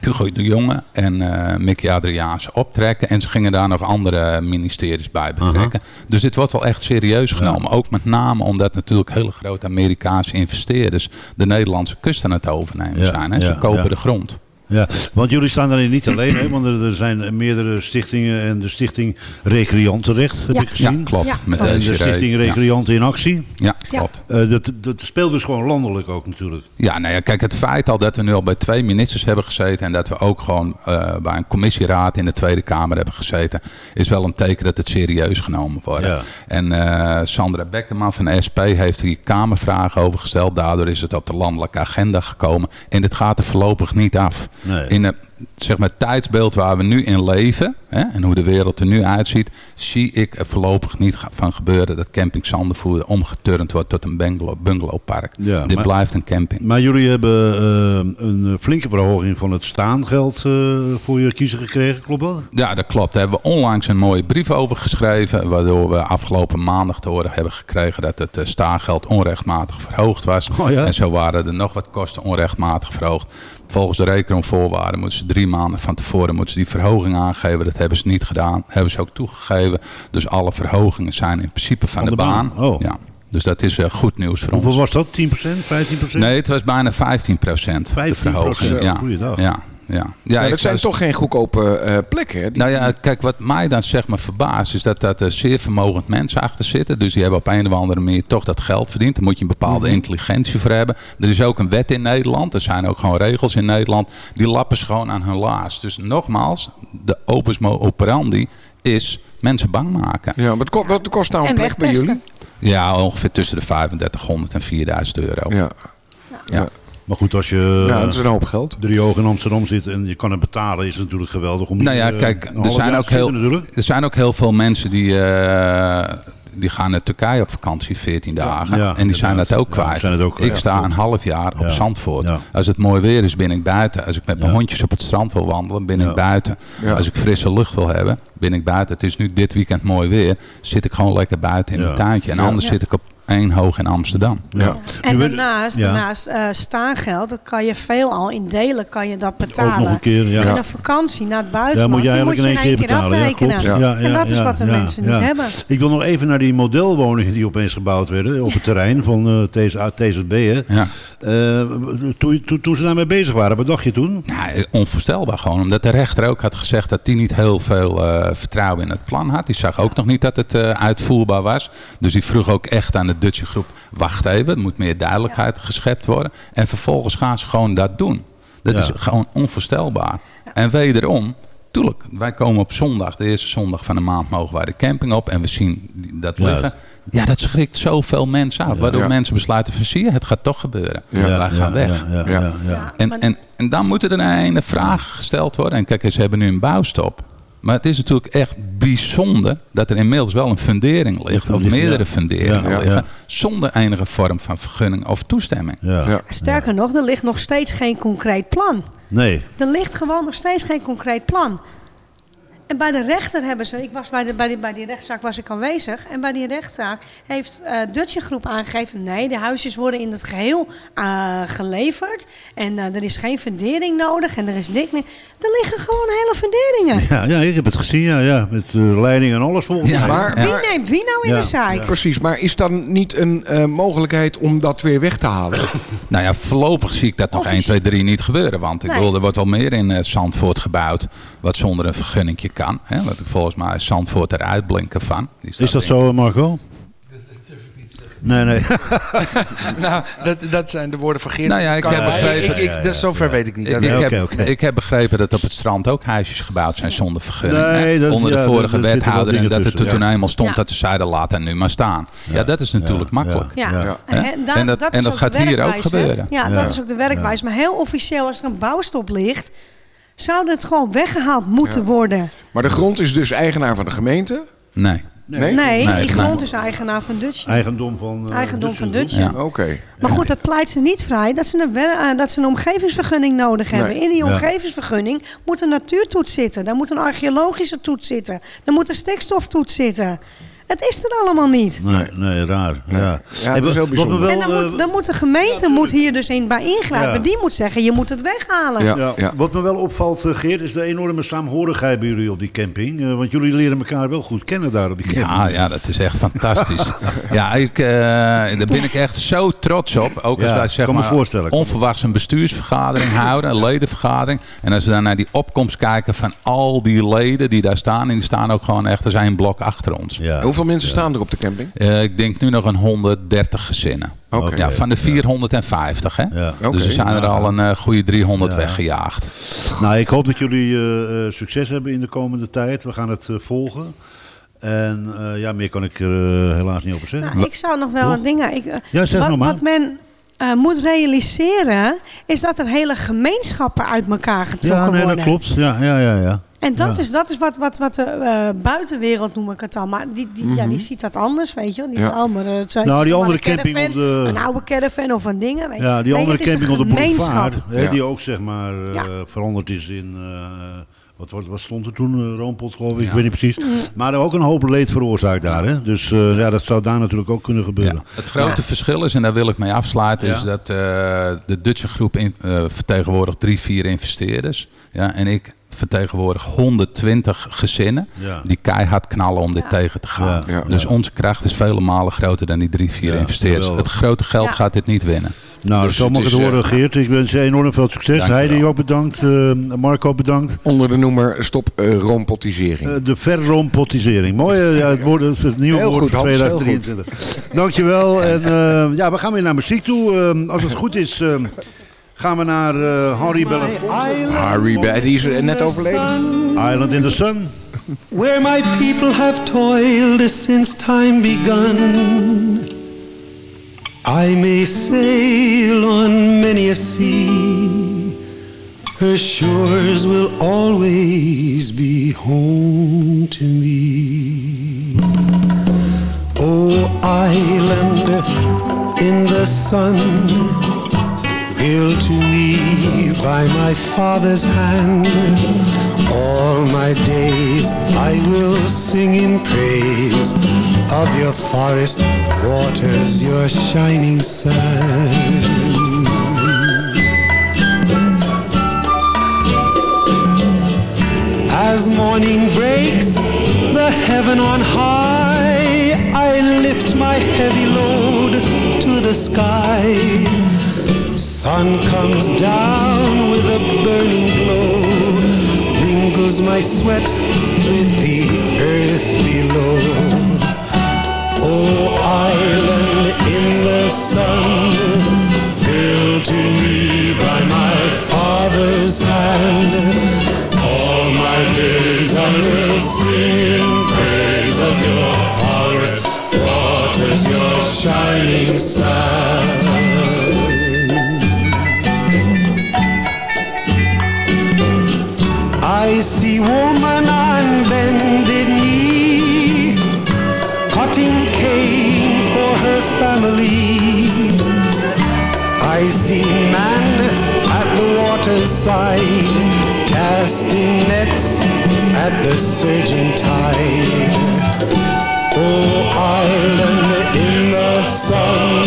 Hugo de Jonge en eh Mickey Adriaanse optrekken. En ze gingen daar nog andere ministeries bij betrekken. Dus dit wordt wel echt serieus genomen. Ook met name omdat natuurlijk hele grote Amerikaanse investeerders de Nederlandse kust aan het overnemen Ja, zijn. Hè? Ze ja, kopen de grond. Ja, want jullie staan daarin niet alleen, hè? want er, er zijn meerdere stichtingen en de stichting Recreantenrecht heb Ja. ik gezien. Ja, klopt. Ja, klopt. En de stichting ja. Recreanten in Actie. Ja, klopt. Eh, dat, dat speelt dus gewoon landelijk ook natuurlijk. Ja, nou ja, kijk, het feit al dat we nu al bij twee ministers hebben gezeten en dat we ook gewoon eh, bij een commissieraad in de Tweede Kamer hebben gezeten, is wel een teken dat het serieus genomen wordt. Ja. En eh, Sandra Beckerman van de SP heeft hier Kamervragen over gesteld. Daardoor is het op de landelijke agenda gekomen. En dit gaat er voorlopig niet af. Nee. In zeg maar, tijdsbeeld waar we nu in leven hè, en hoe de wereld er nu uitziet, zie ik er voorlopig niet van gebeuren dat camping Zandervoerder omgeturnd wordt tot een bungalow, bungalowpark. Ja, Dit maar- blijft een camping. Maar jullie hebben eh, een flinke verhoging van het staangeld eh, voor je kiezer gekregen, klopt dat? Ja, dat klopt. Daar hebben we onlangs een mooie brief over geschreven. Waardoor we afgelopen maandag te horen hebben gekregen dat het eh, staargeld onrechtmatig verhoogd was. Oh ja? En zo waren er nog wat kosten onrechtmatig verhoogd. Volgens de rekenvoorwaarden moeten ze drie maanden van tevoren moeten ze die verhoging aangeven. Dat hebben ze niet gedaan. Hebben ze ook toegegeven. Dus alle verhogingen zijn in principe van, Van de, de baan. baan. Oh. Ja. Dus dat is eh, goed nieuws voor Hoeveel ons. was dat? 10%? 15%? Nee, het was bijna 15 procent. 15%, de verhoging. Ja. goeiedag. Ja. Ja. Ja, Ja, ik dat zijn toch geen goedkope eh, plekken. Hè? Die- nou ja, kijk, wat mij dan zeg maar verbaast is dat, dat er zeer vermogend mensen achter zitten. Dus die hebben op een of andere manier toch dat geld verdiend. Daar moet je een bepaalde Mhm. intelligentie voor hebben. Er is ook een wet in Nederland. Er zijn ook gewoon regels in Nederland. Die lappen ze gewoon aan hun laars. Dus nogmaals, de opus operandi is mensen bang maken. Ja, wat, ko- wat kost nou een En plek bij jullie? Ja, ongeveer tussen de 3500 en 4000 euro. Ja. Ja. Maar goed, als je ja, dat is een hoop geld. drie ogen in Amsterdam zit en je kan het betalen, is het natuurlijk geweldig om Nou ja, eh, kijk, een er zijn, ook heel, natuurlijk. er zijn ook heel veel mensen die, eh, die gaan naar Turkije op vakantie 14 dagen. Ja, en die zijn dat ook Ja, kwijt. zijn het ook kwijt. ik sta een half jaar op Ja. Zandvoort. Ja. Als het mooi weer is, ben ik buiten. Als ik met mijn Ja. hondjes op het strand wil wandelen, ben Ja. ik buiten. Ja. Als ik frisse lucht wil hebben, ben ik buiten. Het is nu dit weekend mooi weer. Zit ik gewoon lekker buiten in Ja. mijn tuintje. En anders Ja. zit ik op één hoog in Amsterdam. Ja. En daarnaast, ja. daarnaast eh, staangeld, dat kan je veelal in delen kan je dat betalen. Ook nog een keer, ja. En een vakantie naar het buitenland, Ja, moet je die eigenlijk in één keer betalen. Ja, afrekenen. klopt. Ja, en ja, dat is ja, wat de ja, mensen ja. niet hebben. Ik wil nog even naar die modelwoningen die opeens gebouwd werden op het terrein van eh, TZ TZB. Hè. Ja. Eh, toen, toen, toen ze daarmee bezig waren, wat dacht je toen? Ja, onvoorstelbaar gewoon. Omdat de rechter ook had gezegd dat hij niet heel veel eh, vertrouwen in het plan had. Die zag ook nog niet dat het eh, uitvoerbaar was. Dus die vroeg ook echt aan de Dutche groep... wacht even, er moet meer duidelijkheid geschept worden. En vervolgens gaan ze gewoon dat doen. Dat Ja. is gewoon onvoorstelbaar. En wederom... Tuurlijk, wij komen op zondag, de eerste zondag van de maand mogen wij de camping op en we zien dat Ja. liggen. Ja, dat schrikt zoveel mensen af. Waardoor Ja. mensen besluiten van zie je, het gaat toch gebeuren. Ja. Wij gaan weg. Ja, ja, Ja. ja, ja. Ja, En, en, en dan moet er een, een vraag gesteld worden. En kijk, ze hebben nu een bouwstop. Maar het is natuurlijk echt bijzonder dat er inmiddels wel een fundering ligt. Of meerdere ja. funderingen Ja, ja, liggen. Zonder enige vorm van vergunning of toestemming. Ja. Ja. Sterker nog, er ligt nog steeds geen concreet plan. Nee. Er ligt gewoon nog steeds geen concreet plan. En bij de rechter hebben ze, ik was bij, de, bij, die, bij die rechtszaak was ik aanwezig. En bij die rechtszaak heeft eh Dutche Groep aangegeven: nee, de huisjes worden in het geheel eh, geleverd. En eh, er is geen fundering nodig en er is niks meer. Er liggen gewoon hele funderingen. Ja, ja, ik heb het gezien, ja, ja. Met eh, leiding en alles volgens Ja. mij. Maar, Wie maar- neemt wie nou in Ja, de zaak? precies, maar is dan niet een eh, mogelijkheid om dat weer weg te halen? Nou ja, voorlopig zie ik dat nog 1, 2, 3 niet gebeuren. Want ik Nee. bedoel, er wordt wel meer in eh, Zandvoort gebouwd. Wat zonder een vergunningje kan. Hè? Want volgens mij is Zandvoort er uitblinken van. Is dat in- zo, Marco? Nee, nee. Nou, dat, dat zijn de woorden van Geert. Nou ja, ik heb begrepen- ik, ik, dus zover weet ik niet. Ik, Dat- ik, heb, ik begrepen dat op het strand ook huisjes gebouwd zijn zonder vergunning. Nee, dat- Onder de vorige er wethouder. En dat het er toen ja. eenmaal stond Ja. dat ze zeiden laat er nu maar staan. Ja, dat is natuurlijk Ja, makkelijk. Ja. En, En dat- en dat gaat hier ook gebeuren. Ja, Ja. dat is ook de werkwijze. Maar heel officieel, als er een bouwstop ligt, zou het gewoon weggehaald moeten worden. Maar de grond is dus eigenaar van de gemeente? Nee. Nee? Nee, Nee, die grond is eigenaar van Dutch. Eigendom van... eh, Eigendom van Dutch. Dutch. Ja. Oké. Maar goed, dat pleit ze niet vrij dat ze een, eh, dat ze een omgevingsvergunning nodig hebben. Nee. In die omgevingsvergunning moet een natuurtoets zitten. Daar moet een archeologische toets zitten. Daar moet een stikstoftoets zitten. Het is er allemaal niet. Nee, nee, raar. Ja. Ja, Hey, dat is heel wat- wat me bijzonder. wel, en dan eh, moet, dan moet de gemeente moet hier dus in bij ingrijpen. Ja. Die moet zeggen, je moet het weghalen. Ja. Ja, Wat me wel opvalt, eh, Geert, is de enorme saamhorigheid bij jullie op die camping. Eh, want jullie leren elkaar wel goed kennen daar op die camping. Ja, ja, dat is echt fantastisch. ja, ik, eh, daar ben ik echt zo trots op. Ook als Ja, wij zeg kan maar onverwachts een bestuursvergadering houden, een ledenvergadering. En als we dan naar die opkomst kijken van al die leden die daar staan. En die staan ook gewoon echt als één blok achter ons. Ja. Hoeveel mensen staan er op de camping? Eh, ik denk nu nog een 130 gezinnen. Oké. Ja, van de 450, hè? Ja. Oké. Dus er zijn er al een eh, goede 300 Ja. weggejaagd. Nou, ik hoop dat jullie eh, succes hebben in de komende tijd. We gaan het eh, volgen. En eh, ja, meer kan ik er eh, helaas niet over zeggen. Nou, ik zou nog wel Toch? wat dingen. Ik, Ja, zeg wat, wat men eh, moet realiseren, is dat er hele gemeenschappen uit elkaar getrokken Ja, nee, worden. dat klopt. Ja, ja, ja. ja. En dat Ja. is, dat is wat, wat, wat de eh, buitenwereld noem ik het dan. Maar die, die, ja, die ziet dat anders, weet je wel. Die, Ja. oh, maar, het zijn- Mhm. Nou, die andere een camping op de- Een oude caravan of een dingen. Weet je. Ja, die Nee, andere camping op de boulevard, hè, Ja. die ook zeg maar eh, Ja. veranderd is in, eh, wat, wat, wat stond er toen, uh, Roompot geloof ik, weet niet precies. Maar er ook een hoop leed veroorzaakt daar, hè. Dus eh, ja, dat zou daar natuurlijk ook kunnen gebeuren. Ja, het grote verschil is, en daar wil ik mee afsluiten, Ja. is dat eh, de Dutche groep in, eh, vertegenwoordigt drie, vier investeerders. Ja, en ik vertegenwoordig 120 gezinnen Ja. die keihard knallen om dit tegen te gaan. Ja. Ja. Dus onze kracht is vele malen groter dan die drie, vier Ja, investeerders. Het grote geld Ja. gaat dit niet winnen. Nou, Dus zo mag het horen, eh, Geert. Ik wens je enorm veel succes. Heidi ook bedankt. eh, Marco bedankt. Onder de noemer stop uh, roompotisering. Eh, de verrompotisering. Mooi, ja, het, woord, het, het nieuwe Heel woord goed, voor Hans, heel 2023. Dankjewel. En eh, ja, we gaan weer naar muziek toe. Als het goed is, gaan we naar eh Harry Belafonte. Harry die is eh, net overleden. Island in the Sun. where my people have toiled since time begun. I may sail on many a sea, her shores will always be home to me. Oh, island in the sun, built to me by my father's hand. All my days I will sing in praise of your forest waters, your shining sun. As morning breaks, the heaven on high, I lift my heavy load to the sky. Sun comes down with a burning glow, mingles my sweat with the earth below. Oh, island in the sun, at the surging tide. Oh, island in the sun,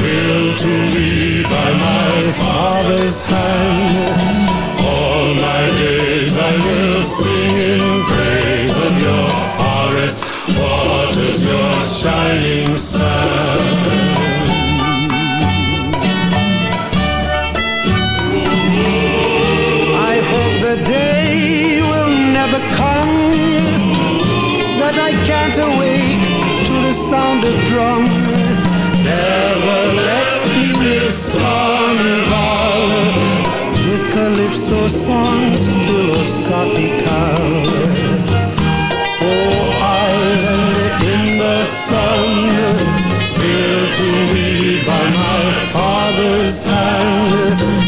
built to me by my father's hand. Can't awake to the sound of drum. Never let me miss carnival with calypso songs philosophical. Oh, island in the sun, built to me by my father's hand.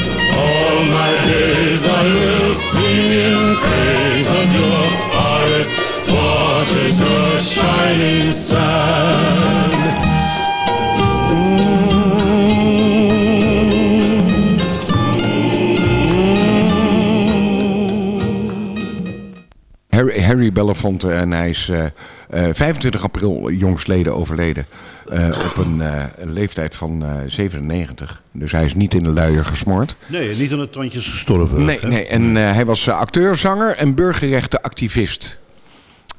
Harry, Belafonte en hij is eh, eh, 25 april jongstleden overleden. eh, op een eh, leeftijd van eh, 97. Dus hij is niet in de luier gesmoord. Nee, niet aan de tandjes gestorven. Nee, hè? nee. en eh, hij was eh, acteur, zanger en burgerrechtenactivist.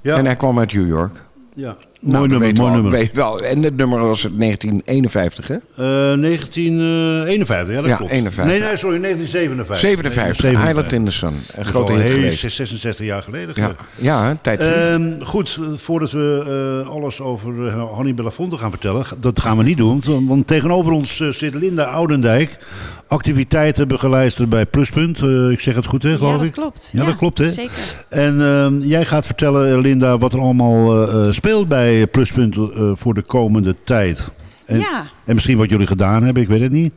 Ja. En hij kwam uit New York. Ja, mooi dat nummer, mooi nummer. Wel. En het nummer was het 1951, hè? Eh, 1951, ja dat Ja, klopt. 51. Nee, nee, sorry, 1957. 57, Island in the Sun. Een Dat is grote hit heel- geweest. 66 jaar geleden. Ja, ja tijd. Ehm, goed, eh, voordat we eh, alles over uh, Hanny Belafonte gaan vertellen, dat gaan we niet doen. Want, want tegenover ons eh, zit Linda Oudendijk, activiteiten begeleider bij Pluspunt. Eh, ik zeg het goed, hè, geloof dat ik? klopt. Ja, Ja, dat klopt, hè? zeker. En ehm, jij gaat vertellen, eh, Linda, wat er allemaal eh, eh, speelt bij Pluspunt eh, voor de komende tijd. En, Ja. en misschien wat jullie gedaan hebben, ik weet het niet.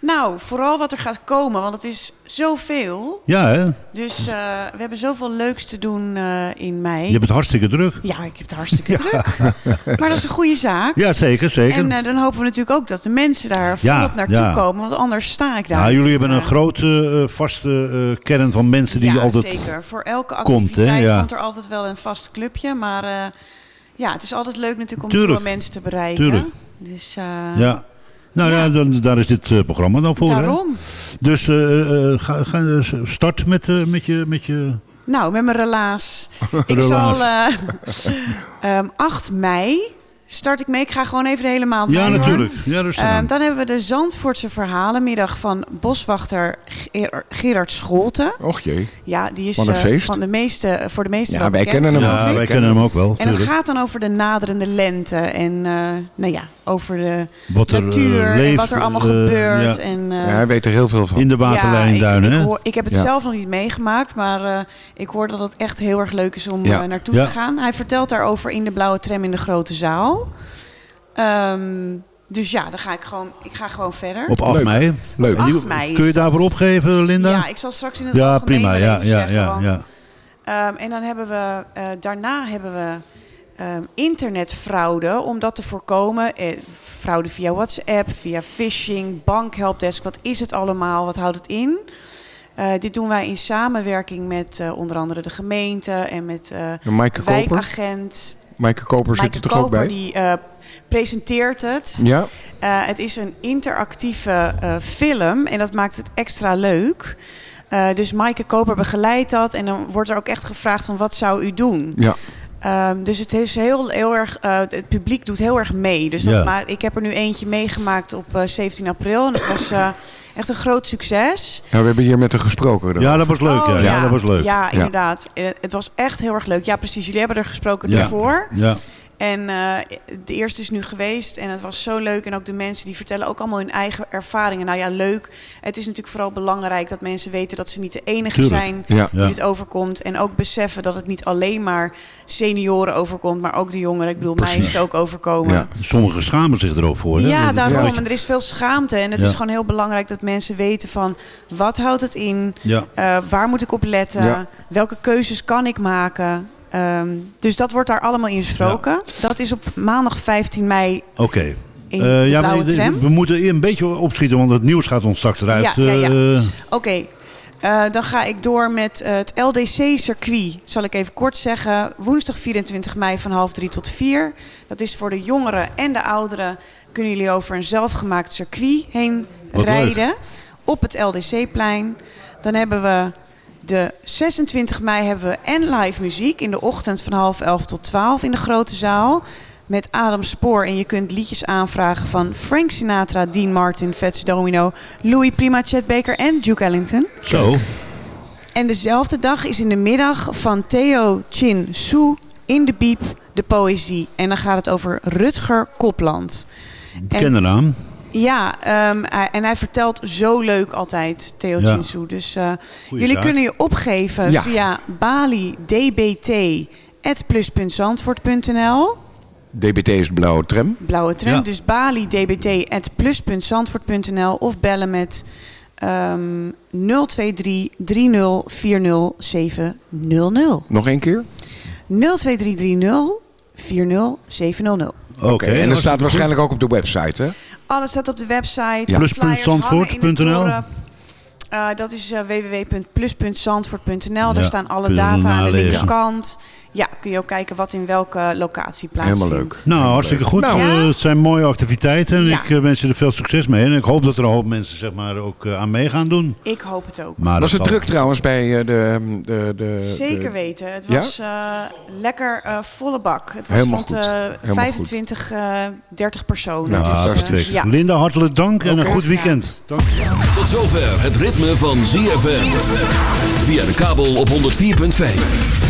Nou, vooral wat er gaat komen, want het is zoveel. Ja, hè? Dus eh, we hebben zoveel leuks te doen eh, in mei. Je hebt het hartstikke druk. Ja, ik heb het hartstikke druk. Maar dat is een goede zaak. Ja, zeker, zeker. En dan hopen we natuurlijk ook dat de mensen daar Ja, volop naartoe ja. komen, want anders sta ik daar. Nou, jullie hebben een grote, vaste kern van mensen die ja, altijd zeker. Voor elke komt, activiteit hè? Ja. komt er altijd wel een vast clubje. Maar ja, het is altijd leuk natuurlijk om Tuurlijk. nieuwe mensen te bereiken. Tuurlijk. Dus eh, Ja. Nou ja, dan, daar is dit eh, programma dan voor. Hè? daarom. Dus eh, ga, ga, start met, met, je, met je... Nou, met mijn relaas. Ik zal eh, ehm, 8 mei start ik mee. Ik ga gewoon even de hele maand Ja, mee, natuurlijk. Ja, aan. dan hebben we de Zandvoortse verhalenmiddag van boswachter Ger- Gerard Scholten. Och jee. Ja, die is eh, van de meeste, voor de meeste Ja, wel wij bekend, kennen hem Ja, ik. wij kennen hem ook wel. En het gaat dan over de naderende lente en eh, nou ja, over de Wat er, eh, natuur en leeft, wat er allemaal gebeurt. ja. En, eh, Ja, hij weet er heel veel van. In de waterlijnduinen, ja, ik, hè? ik, ik heb het Ja. zelf nog niet meegemaakt, maar eh, ik hoor dat het echt heel erg leuk is om Ja. naartoe Ja. te gaan. Hij vertelt daarover in de blauwe tram in de grote zaal. Ehm, dus ja, dan ga ik gewoon, ik ga gewoon verder. Op 8 Leuk. mei. Leuk. En die- 8 mei Kun je dat. daarvoor opgeven, Linda? Ja, ik zal straks in het Ja, algemeen prima. Ja, ja, zeggen, ja, want, ja. ehm, en dan hebben we, eh, daarna hebben we ehm, internetfraude, om dat te voorkomen. Eh, fraude via WhatsApp, via phishing, bankhelpdesk. Wat is het allemaal? Wat houdt het in? Eh, dit doen wij in samenwerking met eh, onder andere de gemeente en met eh Koper? wijkagent. Maaike Koper zit Maaike er toch ook bij? die eh, presenteert het. Ja. Eh, het is een interactieve eh, film en dat maakt het extra leuk. Eh, dus Maaike Koper begeleidt dat en dan wordt er ook echt gevraagd van wat zou u doen? Ja. Ehm, dus het is heel, heel erg, eh, het publiek doet heel erg mee. Dus dat Ja. ma- ik heb er nu eentje meegemaakt op eh, 17 april en dat was eh, echt een groot succes. Ja, we hebben hier met haar gesproken. erover. Ja, dat was leuk. ja. Oh, ja, dat was leuk. Ja, inderdaad. Het was echt heel erg leuk. Ja, precies. Jullie hebben er gesproken Ja. ervoor. Ja. En eh, de eerste is nu geweest en het was zo leuk. En ook de mensen die vertellen ook allemaal hun eigen ervaringen. Nou ja, leuk. Het is natuurlijk vooral belangrijk dat mensen weten dat ze niet de enige Tuurlijk. zijn Ja. die dit overkomt. En ook beseffen dat het niet alleen maar senioren overkomt, maar ook de jongeren. Ik bedoel, mij is het ook overkomen. Ja. Sommigen schamen zich er ook voor. hè? Ja, daarom. En er is veel schaamte. En het is gewoon heel belangrijk dat mensen weten van... wat houdt het in? Eh, waar moet ik op letten? Welke keuzes kan ik maken? Ehm, dus dat wordt daar allemaal in besproken. Dat is op maandag 15 mei Oké. in Eh, ja, we, moeten een beetje opschieten, want het nieuws gaat ons straks eruit. Ja, ja, ja. eh, Oké, eh, dan ga ik door met het LDC-circuit. Zal ik even kort zeggen. Woensdag 24 mei van half drie tot vier. Dat is voor de jongeren en de ouderen. Kunnen jullie over een zelfgemaakt circuit heen Wat rijden. Op het LDC-plein. Dan hebben we de 26 mei hebben we en live muziek. In de ochtend van half elf tot 12 in de grote zaal. Met Adam Spoor. En je kunt liedjes aanvragen van Frank Sinatra, Dean Martin, Fats Domino, Louis Prima, Chet Baker en Duke Ellington. Zo. En dezelfde dag is in de middag van Theo Chin Soo in de Biep de poëzie. En dan gaat het over Rutger Kopland. bekende naam. Ja, ehm, hij- en hij vertelt zo leuk altijd, Theo Ja. Dus eh, jullie zaak. kunnen je opgeven Ja. via balidbt.plus.zandvoort.nl DBT is blauwe tram. Blauwe tram. Ja. Dus balidbt.plus.zandvoort.nl of bellen met ehm 023 30 40 700. Nog één keer? 02330 40 700. Oké, en dat staat waarschijnlijk ook op de website, hè? Alles staat op de website. Ja. Plus.zandvoort.nl. dorp. Eh, dat is eh, www.plus.zandvoort.nl. Daar staan alle data aan de linkerkant. Ja, kun je ook kijken wat in welke locatie plaatsvindt. Nou, hartstikke goed. Nou. Eh, het zijn mooie activiteiten en Ja. ik eh, wens je er veel succes mee. En ik hoop dat er een hoop mensen zeg maar, ook eh, aan mee gaan doen. Ik hoop het ook. Maar was het druk trouwens bij de, de, de... Zeker de- weten. Het Ja? was eh, lekker volle bak. Het was Helemaal rond goed. eh, Helemaal 25, eh 30 personen. Nou, Dus, hartstikke. ja. Linda, hartelijk dank en een goed weekend. Dank. Tot zover het ritme van ZFM. Via de kabel op 104.5.